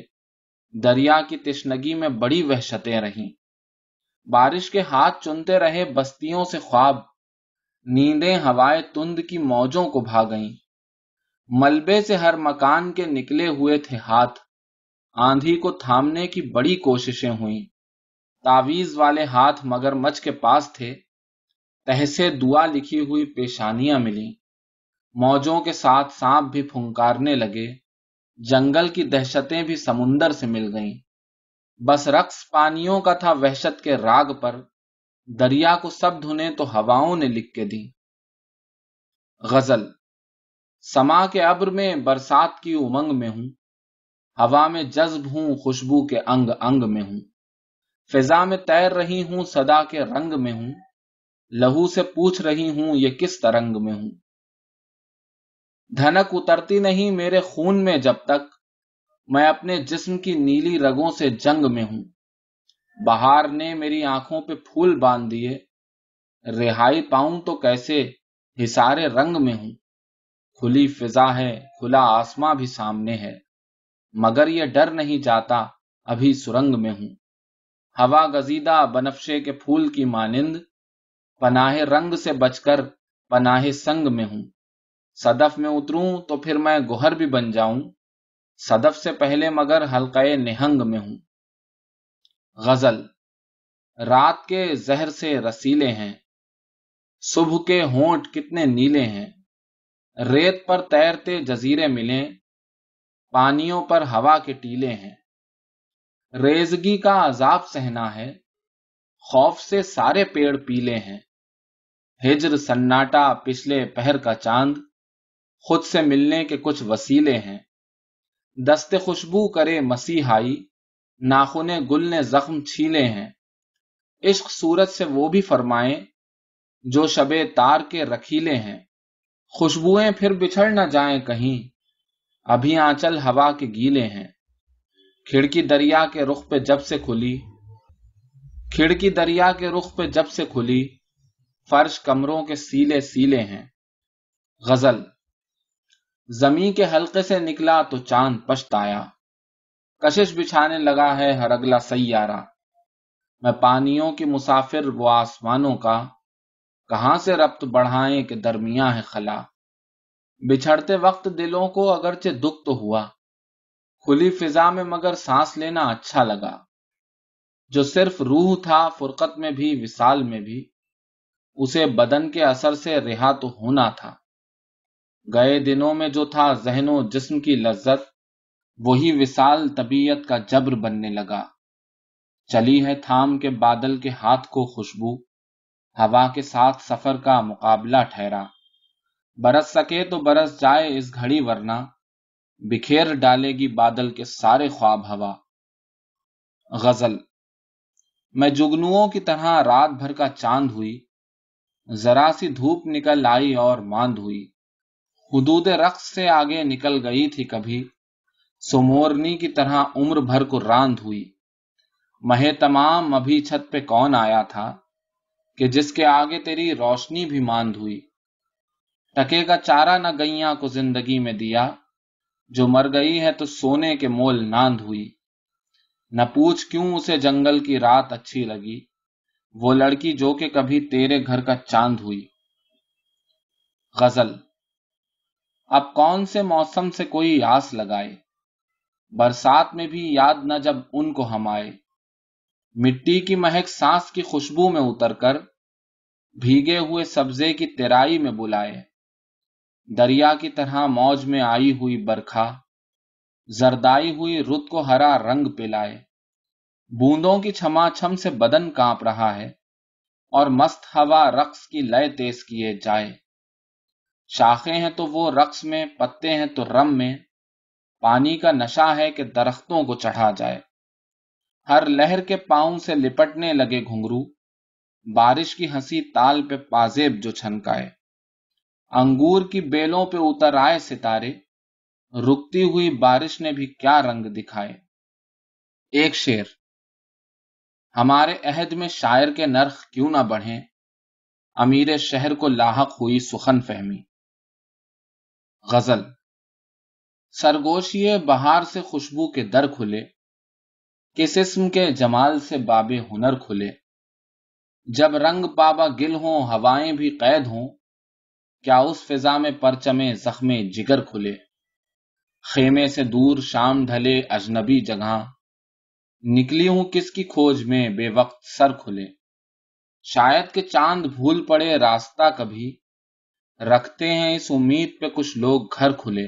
دریا کی تشنگی میں بڑی وحشتیں رہیں۔ بارش کے ہاتھ چنتے رہے بستیوں سے خواب۔ نیندیں ہوائے تند کی موجوں کو بھاگئیں ملبے سے ہر مکان کے نکلے ہوئے تھے ہاتھ۔ آندھی کو تھامنے کی بڑی کوششیں ہوئیں۔ تعویز والے ہاتھ مگر مچ کے پاس تھے۔ تہسے دعا لکھی ہوئی پیشانیاں ملی موجوں کے ساتھ سانپ بھی پھنکارنے لگے۔ جنگل کی دہشتیں بھی سمندر سے مل گئیں۔ بس رقص پانیوں کا تھا وحشت کے راگ پر۔ دریا کو سب دھنے تو ہواؤں نے لکھ کے دی غزل سما کے ابر میں برسات کی امنگ میں ہوں، ہوا میں جذب ہوں، خوشبو کے انگ انگ میں ہوں۔ فضا میں تیر رہی ہوں، صدا کے رنگ میں ہوں۔ لہو سے پوچھ رہی ہوں، یہ کس ترنگ میں ہوں؟ دھنک اترتی نہیں میرے خون میں جب تک میں اپنے جسم کی نیلی رگوں سے جنگ میں ہوں۔ بہار نے میری آنکھوں پہ پھول باندھ دیے، رہائی پاؤں تو کیسے ہسارے رنگ میں ہوں؟ کھلی فضا ہے، کھلا آسماں بھی سامنے ہے۔ مگر یہ ڈر نہیں جاتا، ابھی سرنگ میں ہوں۔ ہوا گزیدہ بنفشے کے پھول کی مانند پناہ رنگ سے بچ کر پناہ سنگ میں ہوں۔ صدف میں اتروں تو پھر میں گوہر بھی بن جاؤں۔ صدف سے پہلے مگر حلقے نہنگ میں ہوں۔ غزل رات کے زہر سے رسیلے ہیں۔ صبح کے ہونٹ کتنے نیلے ہیں۔ ریت پر تیرتے جزیرے ملیں، پانیوں پر ہوا کے ٹیلے ہیں۔ ریزگی کا عذاب سہنا ہے، خوف سے سارے پیڑ پیلے ہیں۔ ہجر سناٹا پچھلے پہر کا چاند، خود سے ملنے کے کچھ وسیلے ہیں۔ دست خوشبو کرے مسیحائی ناخن گل نے زخم چھیلے ہیں۔ عشق صورت سے وہ بھی فرمائیں، جو شب تار کے رکھیلے ہیں۔ خوشبوئیں پھر بچھڑ نہ جائیں کہیں۔ ابھی آنچل ہوا کے گیلے ہیں۔ کھڑکی دریا کے رخ پہ جب سے کھلی۔ کھڑکی دریا کے رخ پہ جب سے کھلی۔ فرش کمروں کے سیلے سیلے ہیں۔ غزل۔ زمیں کے حلقے سے نکلا تو چاند پشت آیا۔ کشش بچھانے لگا ہے ہر اگلا سیارہ۔ میں پانیوں کی مسافر وہ آسمانوں کا۔ کہاں سے ربط بڑھائیں کہ درمیاں ہے خلا؟ بچھڑتے وقت دلوں کو اگرچہ دکھ تو ہوا، کھلی فضا میں مگر سانس لینا اچھا لگا۔ جو صرف روح تھا فرقت میں بھی، وصال میں بھی، اسے بدن کے اثر سے رہا تو ہونا تھا۔ گئے دنوں میں جو تھا ذہن و جسم کی لذت، وہی وصال طبیعت کا جبر بننے لگا۔ چلی ہے تھام کے بادل کے ہاتھ کو خوشبو۔ ہوا کے ساتھ سفر کا مقابلہ ٹھہرا۔ برس سکے تو برس جائے اس گھڑی ورنہ۔ بکھیر ڈالے گی بادل کے سارے خواب ہوا۔ غزل۔ میں جگنوؤں کی طرح رات بھر کا چاند ہوئی۔ ذرا سی دھوپ نکل آئی اور ماند ہوئی۔ حدود رقص سے آگے نکل گئی تھی کبھی۔ سمورنی کی طرح عمر بھر کو راند ہوئی۔ مہ تمام ابھی چھت پہ کون آیا تھا؟ کہ جس کے آگے تیری روشنی بھی ماند ہوئی۔ ٹکے کا چارہ نہ گئیاں کو زندگی میں دیا۔ جو مر گئی ہے تو سونے کے مول ناند ہوئی۔ نہ پوچھ کیوں اسے جنگل کی رات اچھی لگی۔ وہ لڑکی جو کہ کبھی تیرے گھر کا چاند ہوئی۔ غزل۔ اب کون سے موسم سے کوئی آس لگائے؟ برسات میں بھی یاد نہ جب ان کو ہم آئے۔ مٹی کی مہک سانس کی خوشبو میں اتر کر بھیگے ہوئے سبزے کی تیرائی میں بلائے۔ دریا کی طرح موج میں آئی ہوئی برکھا، زردائی ہوئی رت کو ہرا رنگ پلائے۔ بوندوں کی چھما چھم سے بدن کانپ رہا ہے اور مست ہوا رقص کی لیے تیز کیے جائے۔ شاخیں ہیں تو وہ رقص میں، پتے ہیں تو رم میں۔ پانی کا نشہ ہے کہ درختوں کو چڑھا جائے۔ ہر لہر کے پاؤں سے لپٹنے لگے گھنگرو۔ بارش کی ہنسی تال پہ پازیب جو چھنکائے۔ انگور کی بیلوں پہ اتر آئے ستارے۔ رکتی ہوئی بارش نے بھی کیا رنگ دکھائے۔ ایک شیر ہمارے عہد میں شاعر کے نرخ کیوں نہ بڑھیں۔ امیر شہر کو لاحق ہوئی سخن فہمی۔ غزل۔ سرگوشی بہار سے خوشبو کے در کھلے۔ کس اسم کے جمال سے باب ہنر کھلے۔ جب رنگ بابا گل ہوں، ہوائیں بھی قید ہوں، کیا اس فضا میں پرچمے زخم جگر کھلے؟ خیمے سے دور شام ڈھلے اجنبی جگہ نکلی ہوں کس کی کھوج میں بے وقت سر کھلے؟ شاید کہ چاند بھول پڑے راستہ کبھی۔ رکھتے ہیں اس امید پہ کچھ لوگ گھر کھلے۔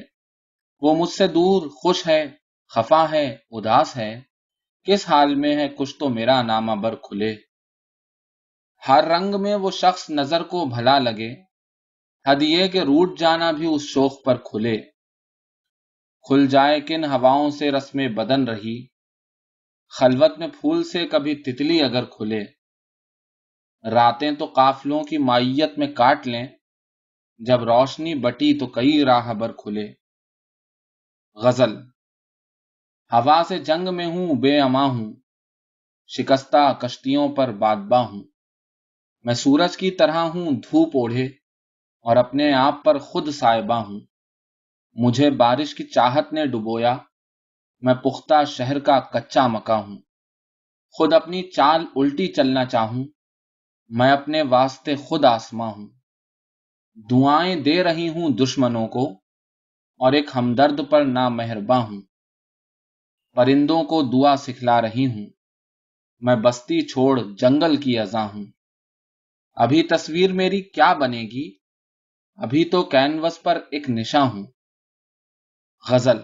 وہ مجھ سے دور خوش ہے، خفا ہے، اداس ہے۔ کس حال میں ہے کچھ تو میرا نامہ بر کھلے؟ ہر رنگ میں وہ شخص نظر کو بھلا لگے ہدیے کے روٹ جانا بھی اس شوق پر کھلے۔ کھل جائے کن ہواؤں سے رسم بدن رہی، خلوت میں پھول سے کبھی تتلی اگر کھلے۔ راتیں تو قافلوں کی مائیت میں کاٹ لیں، جب روشنی بٹی تو کئی راہ بر کھلے۔ غزل ہوا سے جنگ میں ہوں، بے اما ہوں۔ شکستہ کشتیوں پر بادبا ہوں۔ میں سورج کی طرح ہوں، دھوپ اوڑھے اور اپنے آپ پر خود سائبہ ہوں۔ مجھے بارش کی چاہت نے ڈبویا، میں پختہ شہر کا کچا مکا ہوں۔ خود اپنی چال الٹی چلنا چاہوں، میں اپنے واسطے خود آسما ہوں۔ دعائیں دے رہی ہوں دشمنوں کو اور ایک ہمدرد پر نہ مہرباں ہوں۔ پرندوں کو دعا سکھلا رہی ہوں۔ میں بستی چھوڑ جنگل کی ازا ہوں۔ ابھی تصویر میری کیا بنے گی؟ ابھی تو کینوس پر ایک نشاں ہوں۔ غزل۔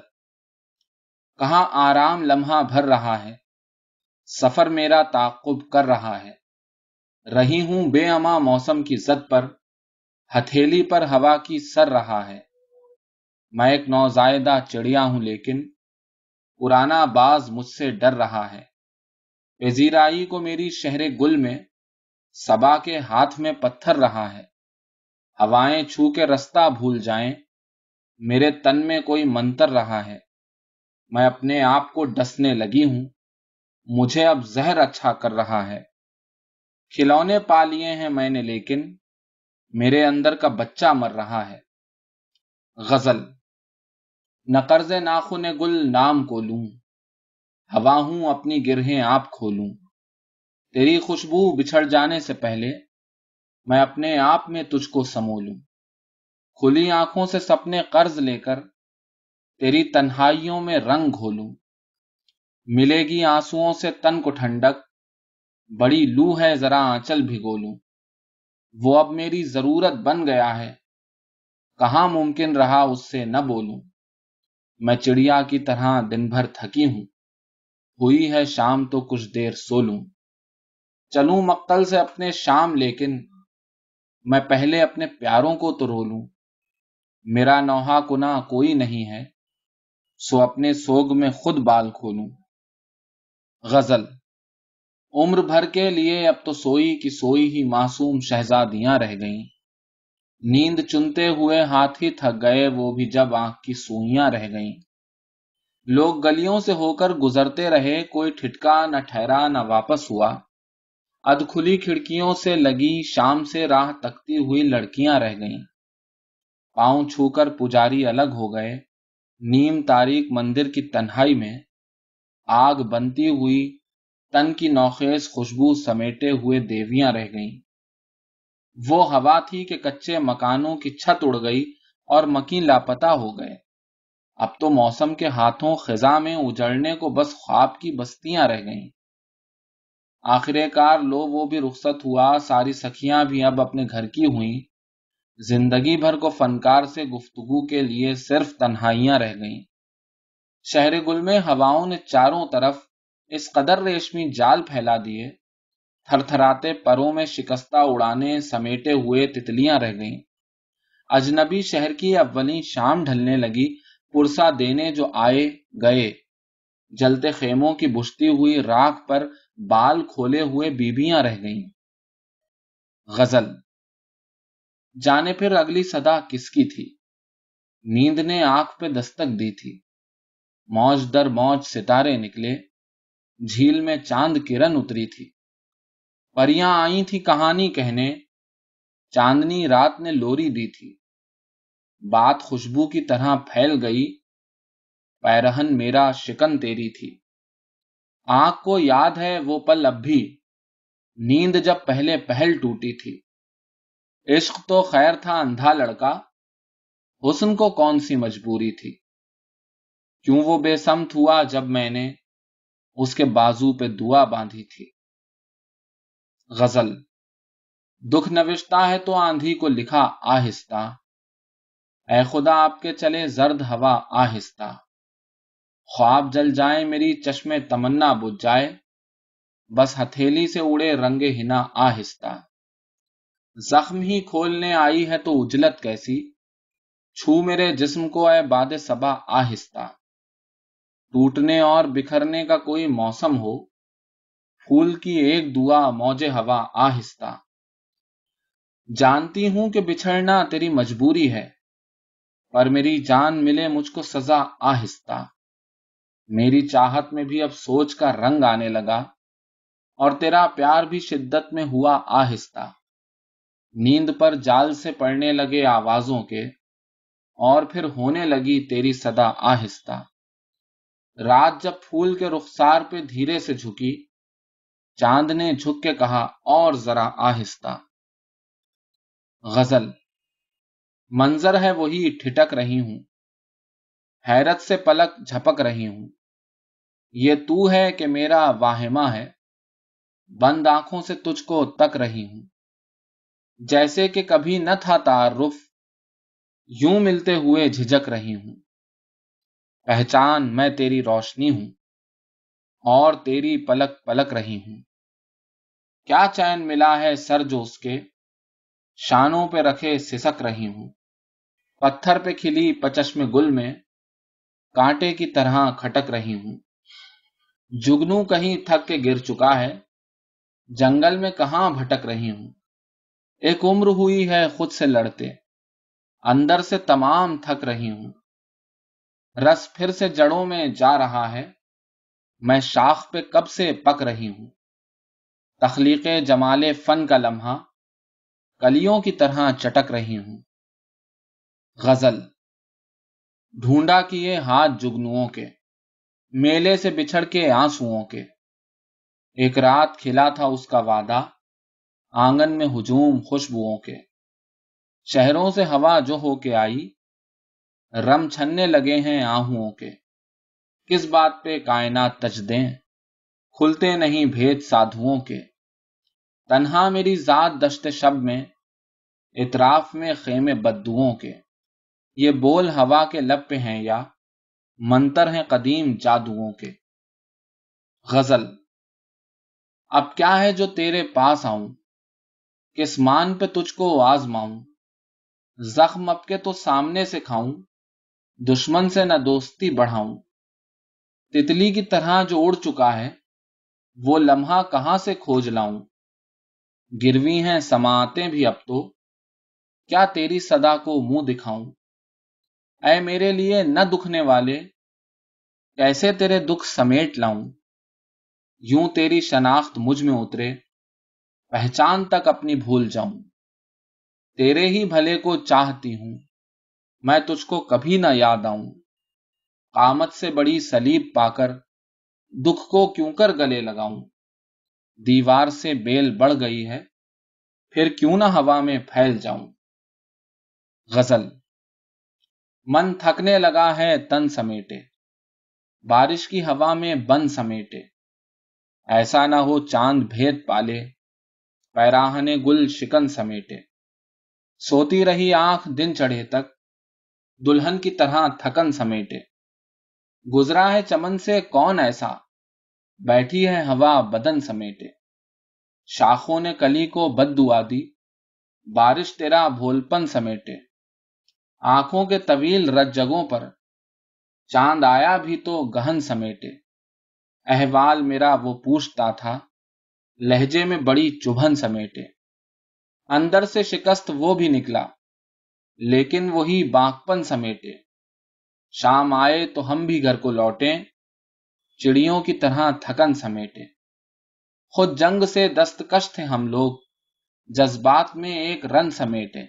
کہاں آرام لمحہ بھر رہا ہے؟ سفر میرا تعقب کر رہا ہے۔ رہی ہوں بے اما موسم کی زد پر۔ ہتھیلی پر ہوا کی سر رہا ہے۔ میں ایک نوزائیدہ چڑیا ہوں لیکن پرانا باز مجھ سے ڈر رہا ہے۔ وزیرائی کو میری شہر گل میں سبا کے ہاتھ میں پتھر رہا ہے۔ ہوائیں چھو کے رستہ بھول جائیں، میرے تن میں کوئی منتر رہا ہے۔ میں اپنے آپ کو ڈسنے لگی ہوں، مجھے اب زہر اچھا کر رہا ہے۔ کھلونے پا لیے ہیں میں نے، لیکن میرے اندر کا بچہ مر رہا ہے۔ غزل نہ قرض ناخن گل نام کو لوں، ہوا ہوں اپنی گرہیں آپ کھولوں۔ تیری خوشبو بچھڑ جانے سے پہلے میں اپنے آپ میں تجھ کو سمو لوں۔ کھلی آنکھوں سے سپنے قرض لے کر تیری تنہائیوں میں رنگ گھولوں۔ ملے گی آنسوؤں سے تن کو ٹھنڈک، بڑی لو ہے ذرا آنچل بھگولوں۔ وہ اب میری ضرورت بن گیا ہے، کہاں ممکن رہا اس سے نہ بولوں۔ میں چڑیا کی طرح دن بھر تھکی ہوں۔ ہوئی ہے شام تو کچھ دیر سو لوں۔ چلوں مقتل سے اپنے شام، لیکن میں پہلے اپنے پیاروں کو تو رو لوں۔ میرا نوحا کنا کوئی نہیں ہے، سو اپنے سوگ میں خود بال کھولوں۔ غزل عمر بھر کے لیے اب تو سوئی کی سوئی ہی معصوم شہزادیاں رہ گئیں۔ نیند چنتے ہوئے ہاتھ ہی تھک گئے، وہ بھی جب آنکھ کی سوئیاں رہ گئیں۔ لوگ گلیوں سے ہو کر گزرتے رہے، کوئی ٹھٹکا نہ ٹھہرا، نہ واپس ہوا۔ اد کھلی کھڑکیوں سے لگی، شام سے راہ تکتی ہوئی لڑکیاں رہ گئیں۔ پاؤں چھو کر پجاری الگ ہو گئے۔ نیم تاریخ مندر کی تنہائی میں آگ بنتی ہوئی، تن کی نوخیز خوشبو سمیٹے ہوئے دیویاں رہ گئیں۔ وہ ہوا تھی کہ کچے مکانوں کی چھت اڑ گئی اور مکین لاپتا ہو گئے۔ اب تو موسم کے ہاتھوں خزاں میں اجڑنے کو بس خواب کی بستیاں رہ گئیں۔ آخر کار لو وہ بھی رخصت ہوا، ساری سکھیاں بھی اب اپنے گھر کی ہوئیں۔ زندگی بھر کو فنکار سے گفتگو کے لیے صرف تنہائیاں رہ گئیں۔ شہر گل میں ہواؤں نے چاروں طرف اس قدر ریشمی جال پھیلا دیے تھر تھراتے پروں میں شکستہ اڑانے سمیٹے ہوئے تتلیاں رہ گئیں۔ اجنبی شہر کی اولین شام ڈھلنے لگی پرسا دینے جو آئے گئے۔ جلتے خیموں کی بجتی ہوئی راکھ پر بال کھولے ہوئے بیبیاں رہ گئیں۔ غزل جانے پھر اگلی صدا کس کی تھی؟ نیند نے آنکھ پہ دستک دی تھی۔ موج در موج ستارے نکلے، جھیل میں چاند کرن اتری تھی۔ پریاں آئی تھی کہانی کہنے، چاندنی رات نے لوری دی تھی۔ بات خوشبو کی طرح پھیل گئی، پیرہن میرا شکن تیری تھی۔ آنکھ کو یاد ہے وہ پل اب بھی، نیند جب پہلے پہل ٹوٹی تھی۔ عشق تو خیر تھا اندھا لڑکا، حسن کو کون سی مجبوری تھی؟ کیوں وہ بے سمت ہوا جب میں نے اس کے بازو پہ دعا باندھی تھی؟ غزل۔ دکھ نوشتا ہے تو آندھی کو لکھا آہستہ۔ اے خدا، آپ کے چلے زرد ہوا آہستہ۔ خواب جل جائے، میری چشمے تمنا بج جائے۔ بس ہتھیلی سے اڑے رنگ ہنا آہستہ۔ زخم ہی کھولنے آئی ہے تو اجلت کیسی؟ چھو میرے جسم کو، اے باد سبا آہستہ۔ ٹوٹنے اور بکھرنے کا کوئی موسم ہو۔ پھول کی ایک دعا موج ہوا آہستہ۔ جانتی ہوں کہ بچھڑنا تیری مجبوری ہے، پر میری جان ملے مجھ کو سزا آہستہ۔ میری چاہت میں بھی اب سوچ کا رنگ آنے لگا، اور تیرا پیار بھی شدت میں ہوا آہستہ۔ نیند پر جال سے پڑنے لگے آوازوں کے، اور پھر ہونے لگی تیری صدا آہستہ۔ رات جب پھول کے رخسار پہ دھیرے سے جھکی چاند نے جھک کے کہا، اور ذرا آہستہ۔ غزل۔ منظر ہے وہی ٹھٹک رہی ہوں۔ حیرت سے پلک جھپک رہی ہوں۔ یہ تو ہے کہ میرا واہمہ ہے۔ بند آنکھوں سے تجھ کو تک رہی ہوں۔ جیسے کہ کبھی نہ تھا تعارف، یوں ملتے ہوئے جھجک رہی ہوں۔ پہچان، میں تیری روشنی ہوں۔ اور تیری پلک پلک رہی ہوں۔ کیا چین ملا ہے سر جو اس کے؟ شانوں پہ رکھے سسک رہی ہوں۔ پتھر پہ کھلی پچشم گل میں کانٹے کی طرح کھٹک رہی ہوں۔ جگنو کہیں تھک کے گر چکا ہے۔ جنگل میں کہاں بھٹک رہی ہوں؟ ایک عمر ہوئی ہے خود سے لڑتے۔ اندر سے تمام تھک رہی ہوں۔ رس پھر سے جڑوں میں جا رہا ہے۔ میں شاخ پہ کب سے پک رہی ہوں؟ تخلیق جمال فن کا لمحہ، کلیوں کی طرح چٹک رہی ہوں۔ غزل، ڈھونڈا کیے ہاتھ جگنوؤں کے، میلے سے بچھڑ کے آنسوؤں کے۔ ایک رات کھلا تھا اس کا وعدہ، آنگن میں ہجوم خوشبوؤں کے۔ شہروں سے ہوا جو ہو کے آئی، رم چھننے لگے ہیں آہوں کے۔ کس بات پہ کائنات تج دیں؟ کھلتے نہیں بھید سادھوؤں کے۔ تنہا میری ذات دشت شب میں، اطراف میں خیمے بدوؤں کے۔ یہ بول ہوا کے لب پہ ہیں یا منتر ہیں قدیم جادوؤں کے۔ غزل، اب کیا ہے جو تیرے پاس آؤں؟ کس مان پہ تجھ کو آزماؤں؟ زخم اب کے تو سامنے سے کھاؤں، دشمن سے نہ دوستی بڑھاؤں۔ تتلی کی طرح جو اڑ چکا ہے، وہ لمحہ کہاں سے کھوج لاؤں؟ گروی ہیں، سماعتیں بھی اب تو۔ کیا تیری صدا کو منہ دکھاؤں؟ اے میرے لیے نہ دکھنے والے، کیسے تیرے دکھ سمیٹ لاؤں؟ یوں تیری شناخت مجھ میں اترے، پہچان تک اپنی بھول جاؤں۔ تیرے ہی بھلے کو چاہتی ہوں، میں تجھ کو کبھی نہ یاد آؤں۔ قامت سے بڑی سلیب پا کر دکھ کو کیوں کر گلے لگاؤں؟ دیوار سے بیل بڑھ گئی ہے، پھر کیوں نہ ہوا میں پھیل جاؤں؟ غزل، من تھکنے لگا ہے تن سمیٹے، بارش کی ہوا میں بن سمیٹے، ایسا نہ ہو چاند بھید پالے، پیراہن گل شکن سمیٹے۔ سوتی رہی آنکھ دن چڑھے تک، دلہن کی طرح تھکن سمیٹے۔ گزرا ہے چمن سے کون ایسا؟ بیٹھی ہے ہوا بدن سمیٹے۔ شاخوں نے کلی کو بد دعا دی۔ بارش تیرا بھولپن سمیٹے۔ آنکھوں کے طویل رج جگوں پر۔ چاند آیا بھی تو گہن سمیٹے۔ احوال میرا وہ پوچھتا تھا۔ لہجے میں بڑی چبھن سمیٹے۔ اندر سے شکست وہ بھی نکلا۔ لیکن وہی بانکپن سمیٹے۔ شام آئے تو ہم بھی گھر کو لوٹیں، چڑیوں کی طرح تھکن سمیٹے خود جنگ سے دستکش تھے ہم لوگ، جذبات میں ایک رن سمیٹے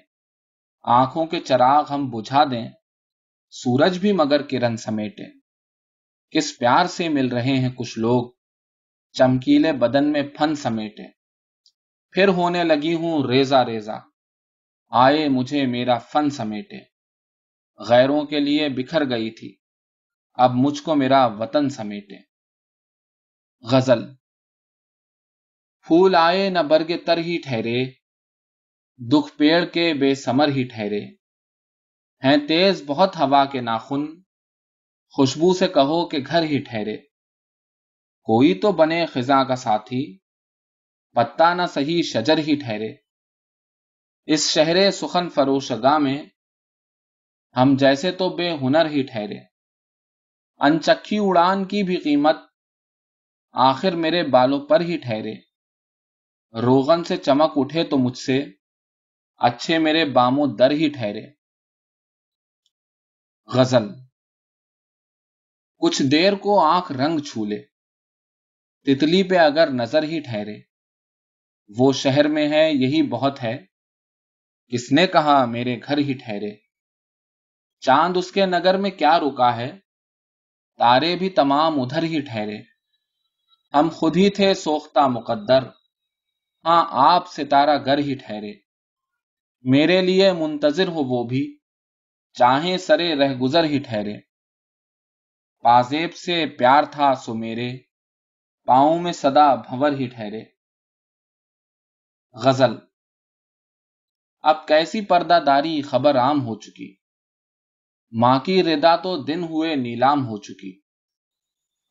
آنکھوں کے چراغ ہم بجھا دیں، سورج بھی مگر کرن سمیٹے کس پیار سے مل رہے ہیں کچھ لوگ، چمکیلے بدن میں پھن سمیٹے پھر ہونے لگی ہوں ریزا ریزا آئے مجھے میرا فن سمیٹے غیروں کے لیے بکھر گئی تھی۔ اب مجھ کو میرا وطن سمیٹے غزل۔ پھول آئے نہ برگ تر ہی ٹھہرے، دکھ پیڑ کے بے سمر ہی ٹھہرے۔ ہیں تیز بہت ہوا کے ناخن، خوشبو سے کہو کہ گھر ہی ٹھہرے۔ کوئی تو بنے خزاں کا ساتھی پتا نہ صحیح شجر ہی ٹھہرے۔ اس شہر سخن فروش گاہ میں ہم جیسے تو بے ہنر ہی ٹھہرے۔ انچکی اڑان کی بھی قیمت آخر میرے بالوں پر ہی ٹھہرے۔ روغن سے چمک اٹھے تو مجھ سے، اچھے میرے باموں در ہی ٹھہرے۔ غزل۔ کچھ دیر کو آنکھ رنگ چھولے، تتلی پہ اگر نظر ہی ٹھہرے۔ وہ شہر میں ہے، یہی بہت ہے۔ کس نے کہا میرے گھر ہی ٹھہرے؟ چاند اس کے نگر میں کیا رکا ہے؟ تارے بھی تمام ادھر ہی ٹھہرے۔ ہم خود ہی تھے سوختہ مقدر۔ ہاں آپ ستارہ گر ہی ٹھہرے۔ میرے لیے منتظر ہو وہ بھی۔ چاہیں سرے رہ گزر ہی ٹھہرے۔ پازیب سے پیار تھا سو میرے۔ پاؤں میں صدا بھور ہی ٹھہرے۔ غزل۔ اب کیسی پردہ داری خبر عام ہو چکی۔ ماں کی ردا تو دن ہوئے نیلام ہو چکی۔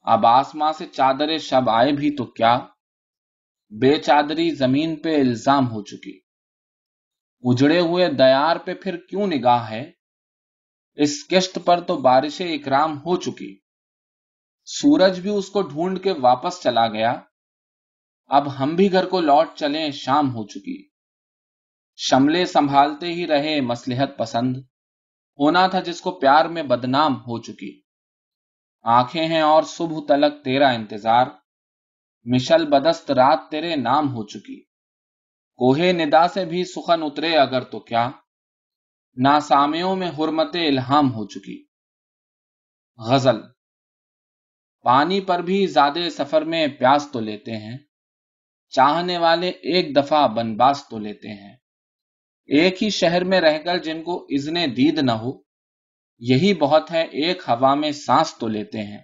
اب آسماں سے چادر شب آئے بھی تو کیا؟ بے چادری زمین پہ الزام ہو چکی۔ اجڑے ہوئے دیار پہ پھر کیوں نگاہ ہے؟ اس کشت پر تو بارش اکرام ہو چکی۔ سورج بھی اس کو ڈھونڈ کے واپس چلا گیا۔ اب ہم بھی گھر کو لوٹ چلیں شام ہو چکی۔ شملے سنبھالتے ہی رہے مسلحت پسند۔ ہونا تھا جس کو پیار میں بدنام ہو چکی۔ آنکھیں ہیں اور صبح تلک تیرا انتظار۔ مشل بدست رات تیرے نام ہو چکی۔ کوہ ندا سے بھی سخن اترے اگر تو کیا۔ ناسامیوں میں حرمت الہام ہو چکی۔ غزل۔ پانی پر بھی زیادہ سفر میں پیاس تو لیتے ہیں۔ چاہنے والے ایک دفعہ بنباس تو لیتے ہیں۔ ایک ہی شہر میں رہ کر جن کو ازن دید نہ ہو، یہی بہت ہے ایک ہوا میں سانس تو لیتے ہیں۔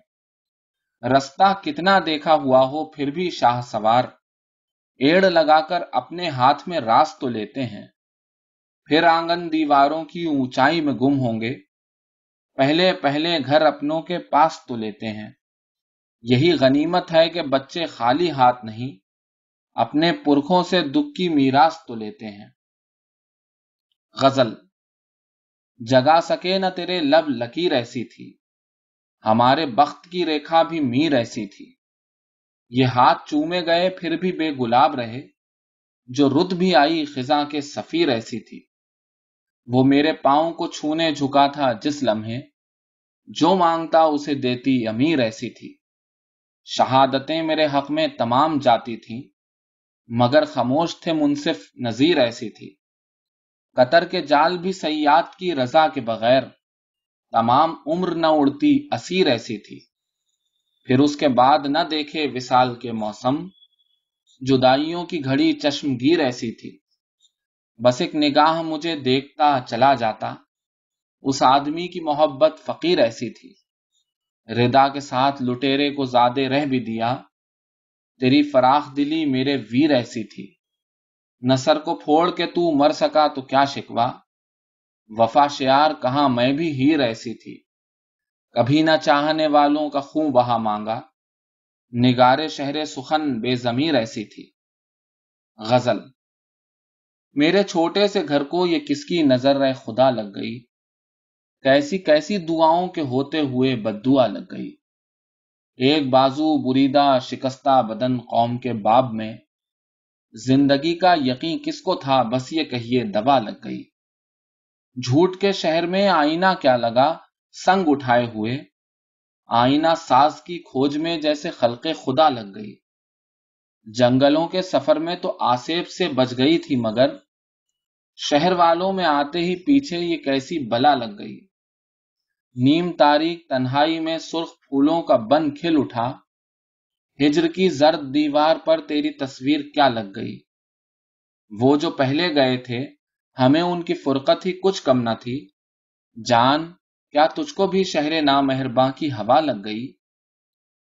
رستہ کتنا دیکھا ہوا ہو، پھر بھی شاہ سوار۔ ایڑ لگا کر اپنے ہاتھ میں راس تو لیتے ہیں۔ پھر آنگن دیواروں کی اونچائی میں گم ہوں گے۔ پہلے پہلے گھر اپنوں کے پاس تو لیتے ہیں۔ یہی غنیمت ہے کہ بچے خالی ہاتھ نہیں، اپنے پرکھوں سے دکھ کی میراث تو لیتے ہیں۔ غزل، جگا سکے نہ تیرے لب لکیر ایسی تھی، ہمارے بخت کی ریکھا بھی میر ایسی تھی۔ یہ ہاتھ چومے گئے پھر بھی بے گلاب رہے، جو رد بھی آئی خزاں کے سفیر ایسی تھی۔ وہ میرے پاؤں کو چھونے جھکا تھا جس لمحے، جو مانگتا اسے دیتی امیر ایسی تھی۔ شہادتیں میرے حق میں تمام جاتی تھیں، مگر خاموش تھے منصف نظیر ایسی تھی۔ قطر کے جال بھی سیاد کی رضا کے بغیر تمام عمر نہ اڑتی اسیر ایسی تھی۔ پھر اس کے بعد نہ دیکھے وصال کے موسم، جدائیوں کی گھڑی چشمگیر ایسی تھی۔ بس ایک نگاہ مجھے دیکھتا چلا جاتا، اس آدمی کی محبت فقیر ایسی تھی۔ ردا کے ساتھ لٹیرے کو زیادہ رہ بھی دیا، تیری فراخ دلی میرے ویر ایسی تھی۔ نصر کو پھوڑ کے تو مر سکا تو کیا شکوا وفا شیار کہاں میں بھی ہیر ایسی تھی۔ کبھی نہ چاہنے والوں کا خون بہا مانگا۔ نگارے شہر سخن بے ضمیر ایسی تھی۔ غزل۔ میرے چھوٹے سے گھر کو یہ کس کی نظر رہ خدا لگ گئی؟ کیسی کیسی دعاؤں کے ہوتے ہوئے بدعا لگ گئی۔ ایک بازو بریدہ شکستہ بدن قوم کے باب میں۔ زندگی کا یقین کس کو تھا؟ بس یہ کہیے، دبا لگ گئی۔ جھوٹ کے شہر میں آئینہ کیا لگا؟ سنگ اٹھائے ہوئے۔ آئینہ ساز کی کھوج میں جیسے خلق خدا لگ گئی۔ جنگلوں کے سفر میں تو آسیب سے بچ گئی تھی، مگر شہر والوں میں آتے ہی پیچھے یہ کیسی بلا لگ گئی۔ نیم تاریخ تنہائی میں سرخ پھولوں کا بن کھل اٹھا۔ ہجر کی زرد دیوار پر تیری تصویر کیا لگ گئی؟ وہ جو پہلے گئے تھے، ہمیں ان کی فرقت ہی کچھ کم نہ تھی۔ جان، کیا تجھ کو بھی شہر نامہرباں کی ہوا لگ گئی؟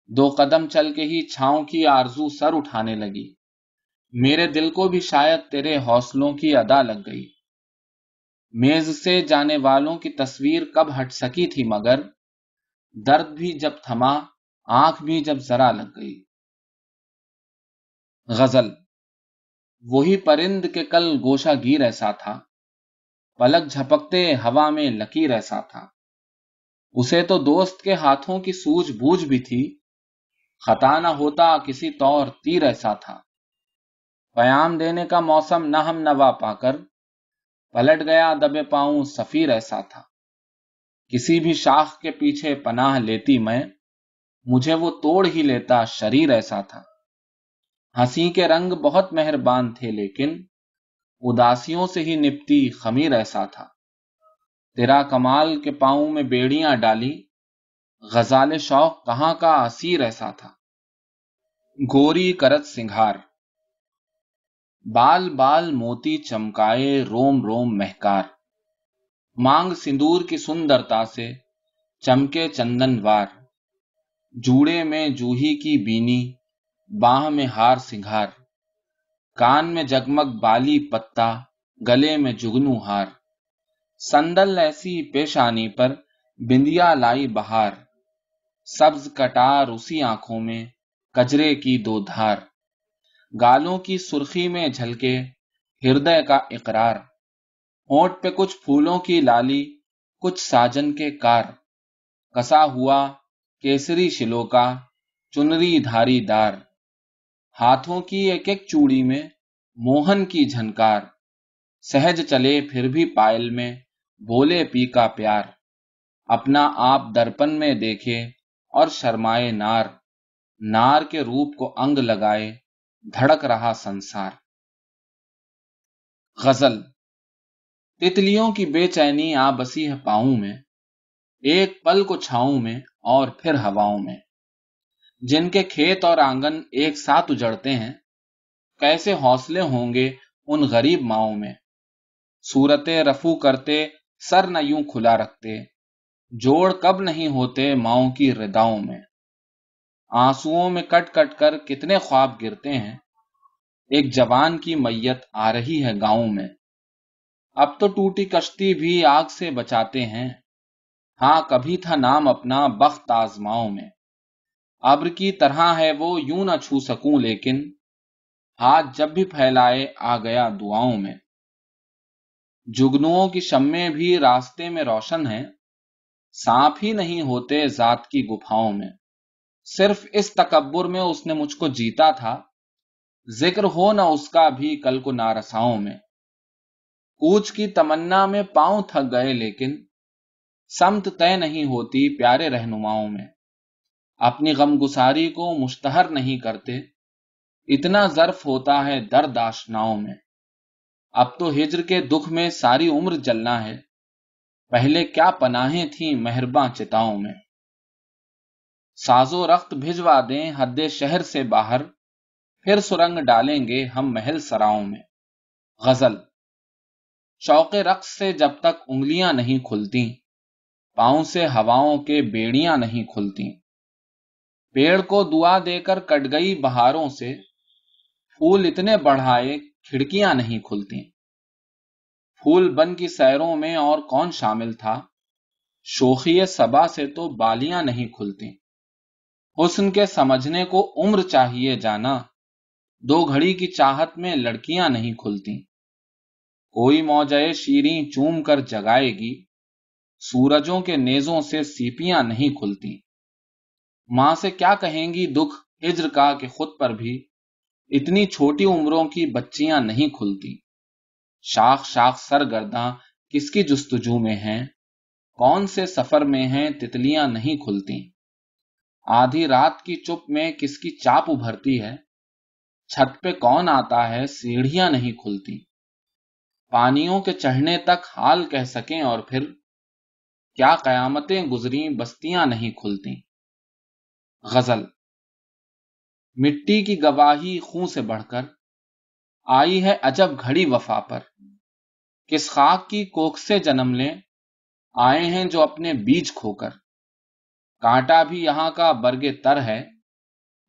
دو قدم چل کے ہی چھاؤں کی آرزو سر اٹھانے لگی۔ میرے دل کو بھی شاید تیرے حوصلوں کی ادا لگ گئی۔ میز سے جانے والوں کی تصویر کب ہٹ سکی تھی مگر؟ درد بھی جب تھما آنکھ بھی جب ذرا لگ گئی۔ غزل، وہی پرند کے کل گوشہ گیر ایسا تھا، پلک جھپکتے ہوا میں لکیر ایسا تھا۔ اسے تو دوست کے ہاتھوں کی سوج بوجھ بھی تھی، خطا نہ ہوتا کسی طور تیر ایسا تھا۔ پیام دینے کا موسم نہ ہم نوا پا کر، پلٹ گیا دبے پاؤں سفیر ایسا تھا۔ کسی بھی شاخ کے پیچھے پناہ لیتی میں مجھے وہ توڑ ہی لیتا شریر ایسا تھا۔ ہنسی کے رنگ بہت مہربان تھے، لیکن اداسیوں سے ہی نپتی خمیر ایسا تھا۔ تیرا کمال کے پاؤں میں بیڑیاں ڈالی، غزال شوق کہاں کا اسیر ایسا تھا۔ گوری کرت سنگھار۔ بال بال موتی چمکائے روم روم مہکار۔ مانگ سندور کی سندرتا سے چمکے چندن وار۔ جوڑے میں جوہی کی بینی، باہ میں ہار سنگھار، کان میں جگمگ بالی پتا، گلے میں جگنو ہار۔ سندل ایسی پیشانی پر بندیا لائی بہار۔ سبز کٹار اسی آنکھوں میں کجرے کی دو دھار۔ گالوں کی سرخی میں جھلکے ہردے کا اقرار۔ اونٹ پہ کچھ پھولوں کی لالی، کچھ ساجن کے کار۔ کسا ہوا کیسری شلو کا چنری دھاری دار۔ ہاتھوں کی ایک ایک چوڑی میں موہن کی جھنکار۔ سہج چلے پھر بھی پائل میں بولے پی کا پیار۔ اپنا آپ درپن میں دیکھے اور شرمائے نار۔ نار کے روپ کو انگ لگائے دھڑک رہا سنسار۔ غزل۔ تتلیوں کی بے چینی آ بسی ہے پاؤں میں۔ ایک پل کو چھاؤں میں اور پھر ہواؤں میں۔ جن کے کھیت اور آنگن ایک ساتھ اجڑتے ہیں، کیسے حوصلے ہوں گے ان غریب ماؤں میں؟ صورتیں رفو کرتے، سر نہ یوں کھلا رکھتے۔ جوڑ کب نہیں ہوتے ماؤں کی رداؤں میں۔ آنسوؤں میں کٹ کٹ کر کتنے خواب گرتے ہیں۔ ایک جوان کی میت آ رہی ہے گاؤں میں۔ اب تو ٹوٹی کشتی بھی آگ سے بچاتے ہیں۔ ہاں کبھی تھا نام اپنا بخت آزماؤں میں۔ ابر کی طرح ہے وہ، یوں نہ چھو سکوں، لیکن ہاتھ جب بھی پھیلائے آ گیا دعاؤں میں۔ جگنوؤں کی شمیں بھی راستے میں روشن ہیں، سانپ ہی نہیں ہوتے ذات کی گفاؤں میں۔ صرف اس تکبر میں اس نے مجھ کو جیتا تھا۔ ذکر ہو نہ اس کا بھی کل کو نارساؤں میں۔ کوچ کی تمنا میں پاؤں تھک گئے، لیکن سمت طے نہیں ہوتی پیارے رہنماؤں میں۔ اپنی غم گساری کو مشتہر نہیں کرتے۔ اتنا ظرف ہوتا ہے درد آشناؤں میں۔ اب تو ہجر کے دکھ میں ساری عمر جلنا ہے۔ پہلے کیا پناہیں تھیں مہرباں چتاؤں میں۔ سازو رخت بھجوا دیں حد شہر سے باہر۔ پھر سرنگ ڈالیں گے ہم محل سراؤں میں۔ غزل۔ شوق رقص سے جب تک انگلیاں نہیں کھلتی پاؤں سے ہواؤں کے بیڑیاں نہیں کھلتی پیڑ کو دعا دے کر کٹ گئی بہاروں سے پھول اتنے بڑھائے کھڑکیاں نہیں کھلتی پھول بن کی سیروں میں اور کون شامل تھا؟ شوخی سبا سے تو بالیاں نہیں کھلتی حسن کے سمجھنے کو عمر چاہیے جانا۔ دو گھڑی کی چاہت میں لڑکیاں نہیں کھلتی کوئی موجے شیریں چوم کر جگائے گی۔ سورجوں کے نیزوں سے سیپیاں نہیں کھلتی ماں سے کیا کہیں گی دکھ ہجر کا کہ خود پر بھی اتنی چھوٹی عمروں کی بچیاں نہیں کھلتی شاخ شاخ سر گرداں کس کی جستجو میں ہیں؟ کون سے سفر میں ہیں تتلیاں نہیں کھلتی آدھی رات کی چپ میں کس کی چاپ ابھرتی ہے؟ چھت پہ کون آتا ہے سیڑھیاں نہیں کھلتی پانیوں کے چڑھنے تک حال کہہ سکیں اور پھر کیا قیامتیں گزری بستیاں نہیں کھلتی غزل مٹی کی گواہی خوں سے بڑھ کر، آئی ہے عجب گھڑی وفا پر۔ کس خاک کی کوک سے جنم لیں، آئے ہیں جو اپنے بیج کھو کر۔ کانٹا بھی یہاں کا برگے تر ہے،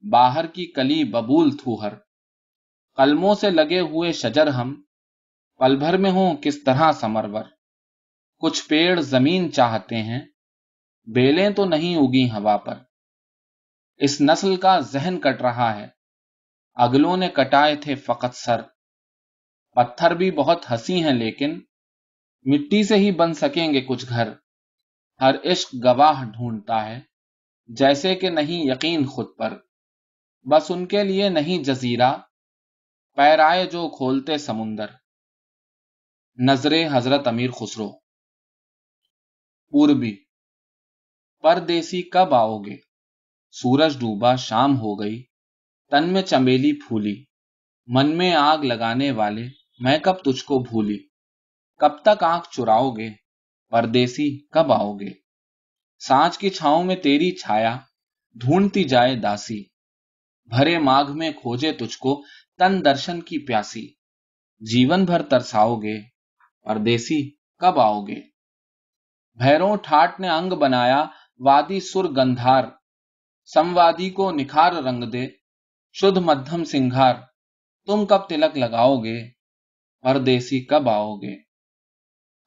باہر کی کلی ببول تھوہر قلموں سے لگے ہوئے شجر ہم، پل بھر میں ہوں کس طرح سمرور۔ کچھ پیڑ زمین چاہتے ہیں، بیلیں تو نہیں اگی ہوا پر۔ اس نسل کا ذہن کٹ رہا ہے۔ اگلوں نے کٹائے تھے فقط سر۔ پتھر بھی بہت ہنسی ہیں لیکن مٹی سے ہی بن سکیں گے کچھ گھر۔ ہر عشق گواہ ڈھونڈتا ہے، جیسے کہ نہیں یقین خود پر۔ بس ان کے لیے نہیں جزیرہ، پیرائے جو کھولتے سمندر۔ نظر حضرت امیر خسرو۔ پوربی۔ پردیسی کب آؤ گے سورج ڈوبا شام ہو گئی، تن میں چمیلی پھولی۔ من میں آگ لگانے والے، میں کب تجھ کو بھولی؟ کب تک آنکھ چراؤ گے پردیسی کب آؤ گے سانچ کی چھاؤں میں تیری چھایا، ڈھونڈتی جائے داسی۔ بھرے ماغ میں کھوجے تجھ کو تن درشن کی پیاسی۔ جیون بھر ترساؤ گے پردیسی کب آؤ گے بھیروں ٹھاٹ نے انگ بنایا وادی سر گندھار۔ سموادی کو نکھار رنگ دے، شدھ مدھم سنگھار۔ تم کب تلک لگاؤ گے؟ پردیسی کب آؤ گے؟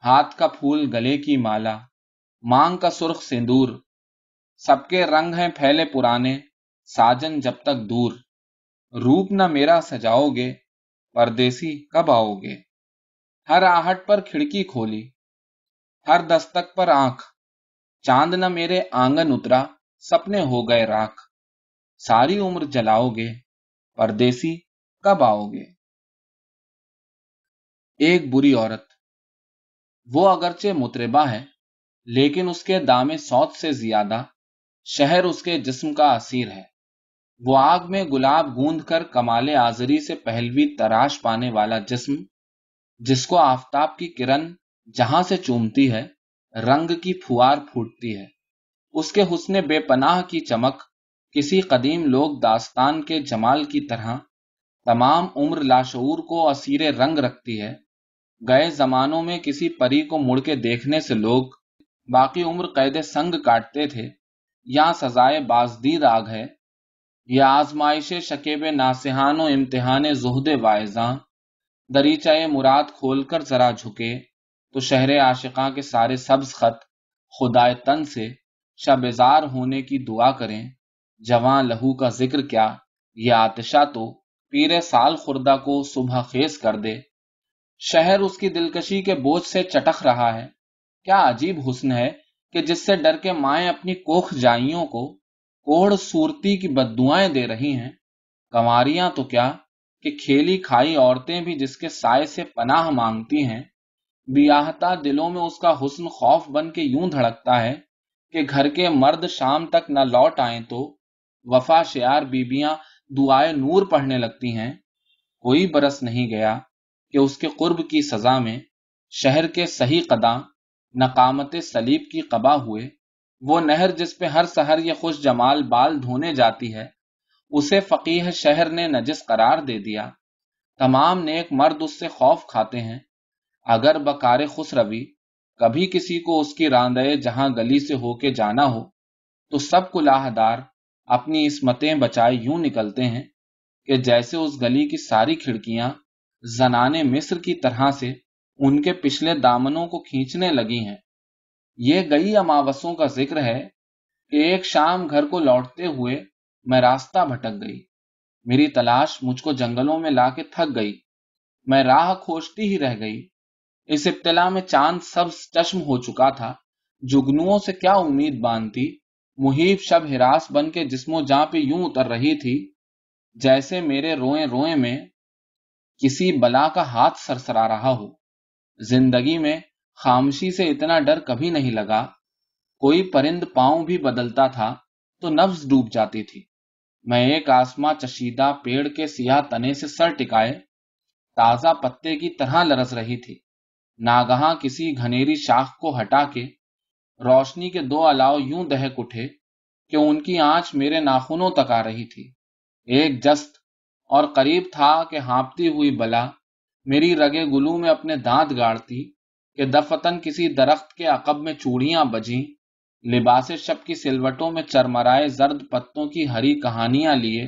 ہاتھ کا پھول گلے کی مالا، مانگ کا سرخ سندور۔ سب کے رنگ ہیں پھیلے پرانے، ساجن جب تک دور۔ روپ نہ میرا سجاؤ گے، پردیسی کب آؤ گے؟ ہر آہٹ پر کھڑکی کھولی۔ ہر دستک پر آنکھ۔ چاند نہ میرے آنگن اترا، سپنے ہو گئے راکھ۔ ساری عمر جلاؤ گے، پردیسی کب آؤ گے؟ ایک بری عورت۔ وہ اگرچہ متربہ ہے، لیکن اس کے دام سوت سے زیادہ، شہر اس کے جسم کا اسیر ہے۔ وہ آگ میں گلاب گوند کر کمال آزری سے پہلوی تراش پانے والا جسم، جس کو آفتاب کی کرن جہاں سے چومتی ہے، رنگ کی پھوار پھوٹتی ہے۔ اس کے حسن بے پناہ کی چمک، کسی قدیم لوگ داستان کے جمال کی طرح تمام عمر لاشعور کو اسیر رنگ رکھتی ہے۔ گئے زمانوں میں کسی پری کو مڑ کے دیکھنے سے لوگ باقی عمر قید سنگ کاٹتے تھے۔ یا سزائے بازدید آگ ہے۔ یا آزمائش شکیب ناسحان و امتحان زہد وائزاں دریچہ مراد کھول کر ذرا جھکے۔ تو شہر عاشقاں کے سارے سبز خط خدائے تن سے شبزار ہونے کی دعا کریں۔ جواں لہو کا ذکر کیا، یہ آتشا تو پیر سال خوردہ کو صبح خیز کر دے۔ شہر اس کی دلکشی کے بوجھ سے چٹک رہا ہے۔ کیا عجیب حسن ہے کہ جس سے ڈر کے مائیں اپنی کوکھ جائیوں کو کوڑ صورتی کی بدوائیں دے رہی ہیں۔ کماریاں تو کیا کہ کھیلی کھائی عورتیں بھی جس کے سائے سے پناہ مانگتی ہیں۔ بیاہتا دلوں میں اس کا حسن خوف بن کے یوں دھڑکتا ہے کہ گھر کے مرد شام تک نہ لوٹ آئیں تو وفا شیار بیبیاں دعائے نور پڑھنے لگتی ہیں۔ کوئی برس نہیں گیا کہ اس کے قرب کی سزا میں شہر کے صحیح قداں نقامت سلیب کی قبا ہوئے۔ وہ نہر جس پہ ہر سحر یہ خوش جمال بال دھونے جاتی ہے، اسے فقیح شہر نے نجس قرار دے دیا۔ تمام نیک مرد اس سے خوف کھاتے ہیں۔ اگر بکار خس روی کبھی کسی کو اس کی راندے جہاں گلی سے ہو کے جانا ہو، تو سب کو لاہدار اپنی اسمتیں بچائے یوں نکلتے ہیں کہ جیسے اس گلی کی ساری کھڑکیاں زنانے مصر کی طرح سے ان کے پچھلے دامنوں کو کھینچنے لگی ہیں۔ یہ گئی اماوسوں کا ذکر ہے کہ ایک شام گھر کو لوٹتے ہوئے میں راستہ بھٹک گئی۔ میری تلاش مجھ کو جنگلوں میں لا کے تھک گئی۔ میں راہ کھوجتی ہی رہ گئی۔ اس ابتلا میں چاند سبز چشم ہو چکا تھا۔ جگنوؤں سے کیا امید باندھتی محیب شب ہراس بن کے جسم و جاں پہ یوں اتر رہی تھی، جیسے میرے روئے روئے میں کسی بلا کا ہاتھ سرسرا رہا ہو۔ زندگی میں خامشی سے اتنا ڈر کبھی نہیں لگا۔ کوئی پرند پاؤں بھی بدلتا تھا تو نفس ڈوب جاتی تھی۔ میں ایک آسما چشیدہ پیڑ کے سیاہ تنے سے سر ٹکائے تازہ پتے کی طرح لرس رہی تھی۔ ناگہاں کسی گھنیری شاخ کو ہٹا کے روشنی کے دو الاؤ یوں دہک اٹھے کہ ان کی آنچ میرے ناخنوں تک آ رہی تھی۔ ایک جست اور قریب تھا کہ ہانپتی ہوئی بلا میری رگے گلو میں اپنے دانت گاڑتی کہ دفتن کسی درخت کے عقب میں چوڑیاں بجیں، لباس شب کی سلوٹوں میں چرمرائے زرد پتوں کی ہری کہانیاں لیے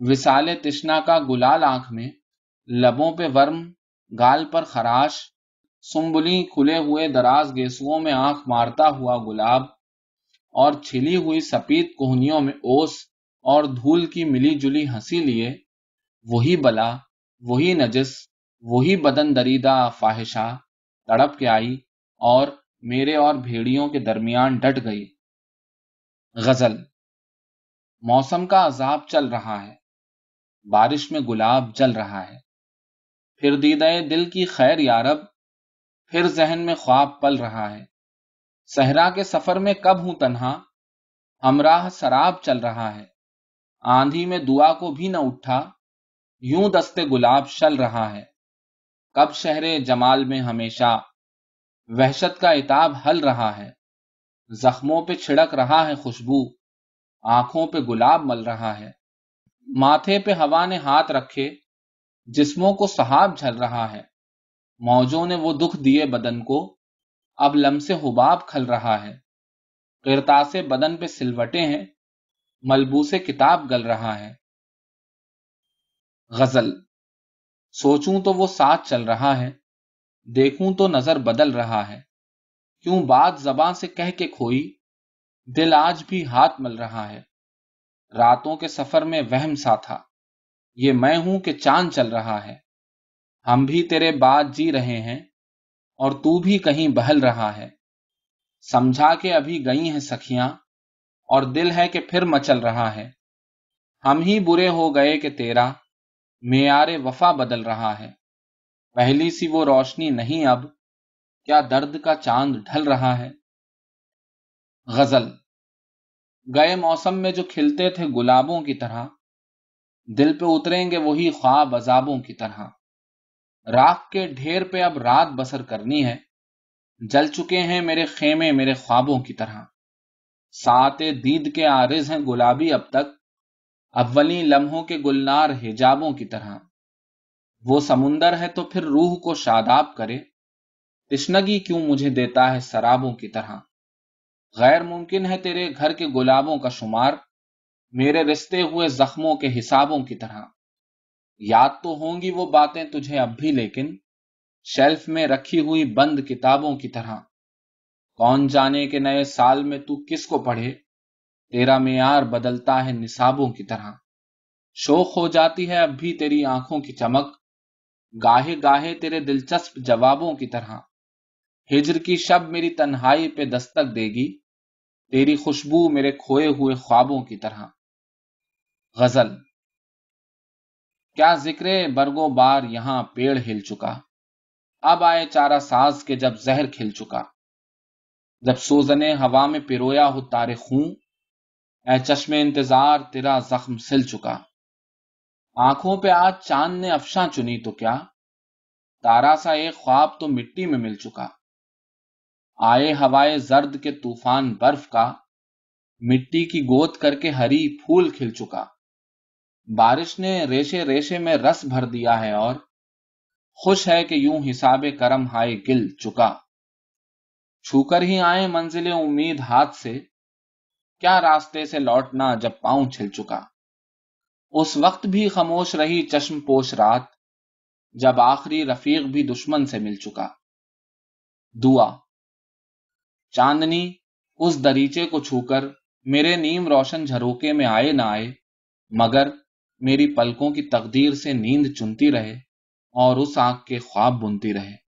وسال تشنا کا گلال آنکھ میں، لبوں پہ ورم، گال پر خراش سمبلی کھلے ہوئے دراز گیسوؤں میں آنکھ مارتا ہوا گلاب اور چھلی ہوئی سپید کوہنیوں میں اوس اور دھول کی ملی جلی ہنسی لیے، وہی بلا، وہی نجس، وہی بدن دریدہ فاحشہ تڑپ کے آئی اور میرے اور بھیڑیوں کے درمیان ڈٹ گئی۔ غزل موسم کا عذاب چل رہا ہے، بارش میں گلاب جل رہا ہے۔ پھر دیدہ دل کی خیر یارب پھر ذہن میں خواب پل رہا ہے۔ صحرا کے سفر میں کب ہوں تنہا؟ ہمراہ سراب چل رہا ہے۔ آندھی میں دعا کو بھی نہ اٹھا۔ یوں دستے گلاب شل رہا ہے۔ کب شہر جمال میں ہمیشہ وحشت کا اتاب ہل رہا ہے۔ زخموں پہ چھڑک رہا ہے خوشبو۔ آنکھوں پہ گلاب مل رہا ہے۔ ماتھے پہ ہوا نے ہاتھ رکھے۔ جسموں کو صحاب جھل رہا ہے۔ موجوں نے وہ دکھ دیے بدن کو۔ اب لم سے حباب کھل رہا ہے۔ کرتاس بدن پہ سلوٹے ہیں۔ ملبوس کتاب گل رہا ہے۔ غزل۔ سوچوں تو وہ ساتھ چل رہا ہے۔ دیکھوں تو نظر بدل رہا ہے۔ کیوں بات زباں سے کہہ کے کھوئی؟ دل آج بھی ہاتھ مل رہا ہے۔ راتوں کے سفر میں وہم سا تھا۔ یہ میں ہوں کہ چاند چل رہا ہے۔ ہم بھی تیرے بات جی رہے ہیں اور تو بھی کہیں بہل رہا ہے۔ سمجھا کہ ابھی گئی ہیں سکھیاں اور دل ہے کہ پھر مچل رہا ہے۔ ہم ہی برے ہو گئے کہ تیرا معیار وفا بدل رہا ہے۔ پہلی سی وہ روشنی نہیں اب، کیا درد کا چاند ڈھل رہا ہے۔ غزل، گئے موسم میں جو کھلتے تھے گلابوں کی طرح، دل پہ اتریں گے وہی خواب عذابوں کی طرح۔ راک کے ڈھیر پہ اب رات بسر کرنی ہے۔ جل چکے ہیں میرے خیمے، میرے خوابوں کی طرح۔ سات دید کے آرز ہیں گلابی اب تک۔ اولی لمحوں کے گلنار حجابوں کی طرح۔ وہ سمندر ہے تو پھر روح کو شاداب کرے۔ تشنگی کیوں مجھے دیتا ہے سرابوں کی طرح؟ غیر ممکن ہے تیرے گھر کے گلابوں کا شمار۔ میرے رستے ہوئے زخموں کے حسابوں کی طرح۔ یاد تو ہوں گی وہ باتیں تجھے اب بھی، لیکن شیلف میں رکھی ہوئی بند کتابوں کی طرح۔ کون جانے کے نئے سال میں تو کس کو پڑھے؟ تیرا معیار بدلتا ہے نصابوں کی طرح۔ شوق ہو جاتی ہے اب بھی تیری آنکھوں کی چمک۔ گاہے گاہے تیرے دلچسپ جوابوں کی طرح۔ ہجر کی شب میری تنہائی پہ دستک دے گی۔ تیری خوشبو میرے کھوئے ہوئے خوابوں کی طرح۔ غزل۔ کیا ذکر برگو بار یہاں پیڑ ہل چکا؟ اب آئے چارہ ساز کے جب زہر کھل چکا۔ جب سوزنے ہوا میں پیرویا ہو تارے خون، اے چشم انتظار تیرا زخم سل چکا۔ آنکھوں پہ آج چاند نے افشاں چنی تو کیا؟ تارا سا ایک خواب تو مٹی میں مل چکا۔ آئے ہوائے زرد کے طوفان برف کا، مٹی کی گود کر کے ہری پھول کھل چکا۔ بارش نے ریشے ریشے میں رس بھر دیا ہے اور خوش ہے کہ یوں حساب کرم ہائے گل چکا۔ چھو کر ہی آئے منزل امید ہاتھ سے۔ کیا راستے سے لوٹنا جب پاؤں چھل چکا۔ اس وقت بھی خاموش رہی چشم پوش رات۔ جب آخری رفیق بھی دشمن سے مل چکا۔ دعا۔ چاندنی اس دریچے کو چھو کر میرے نیم روشن جھروکے میں آئے نہ آئے۔ مگر میری پلکوں کی تقدیر سے نیند چنتی رہے اور اس آنکھ کے خواب بنتی رہے۔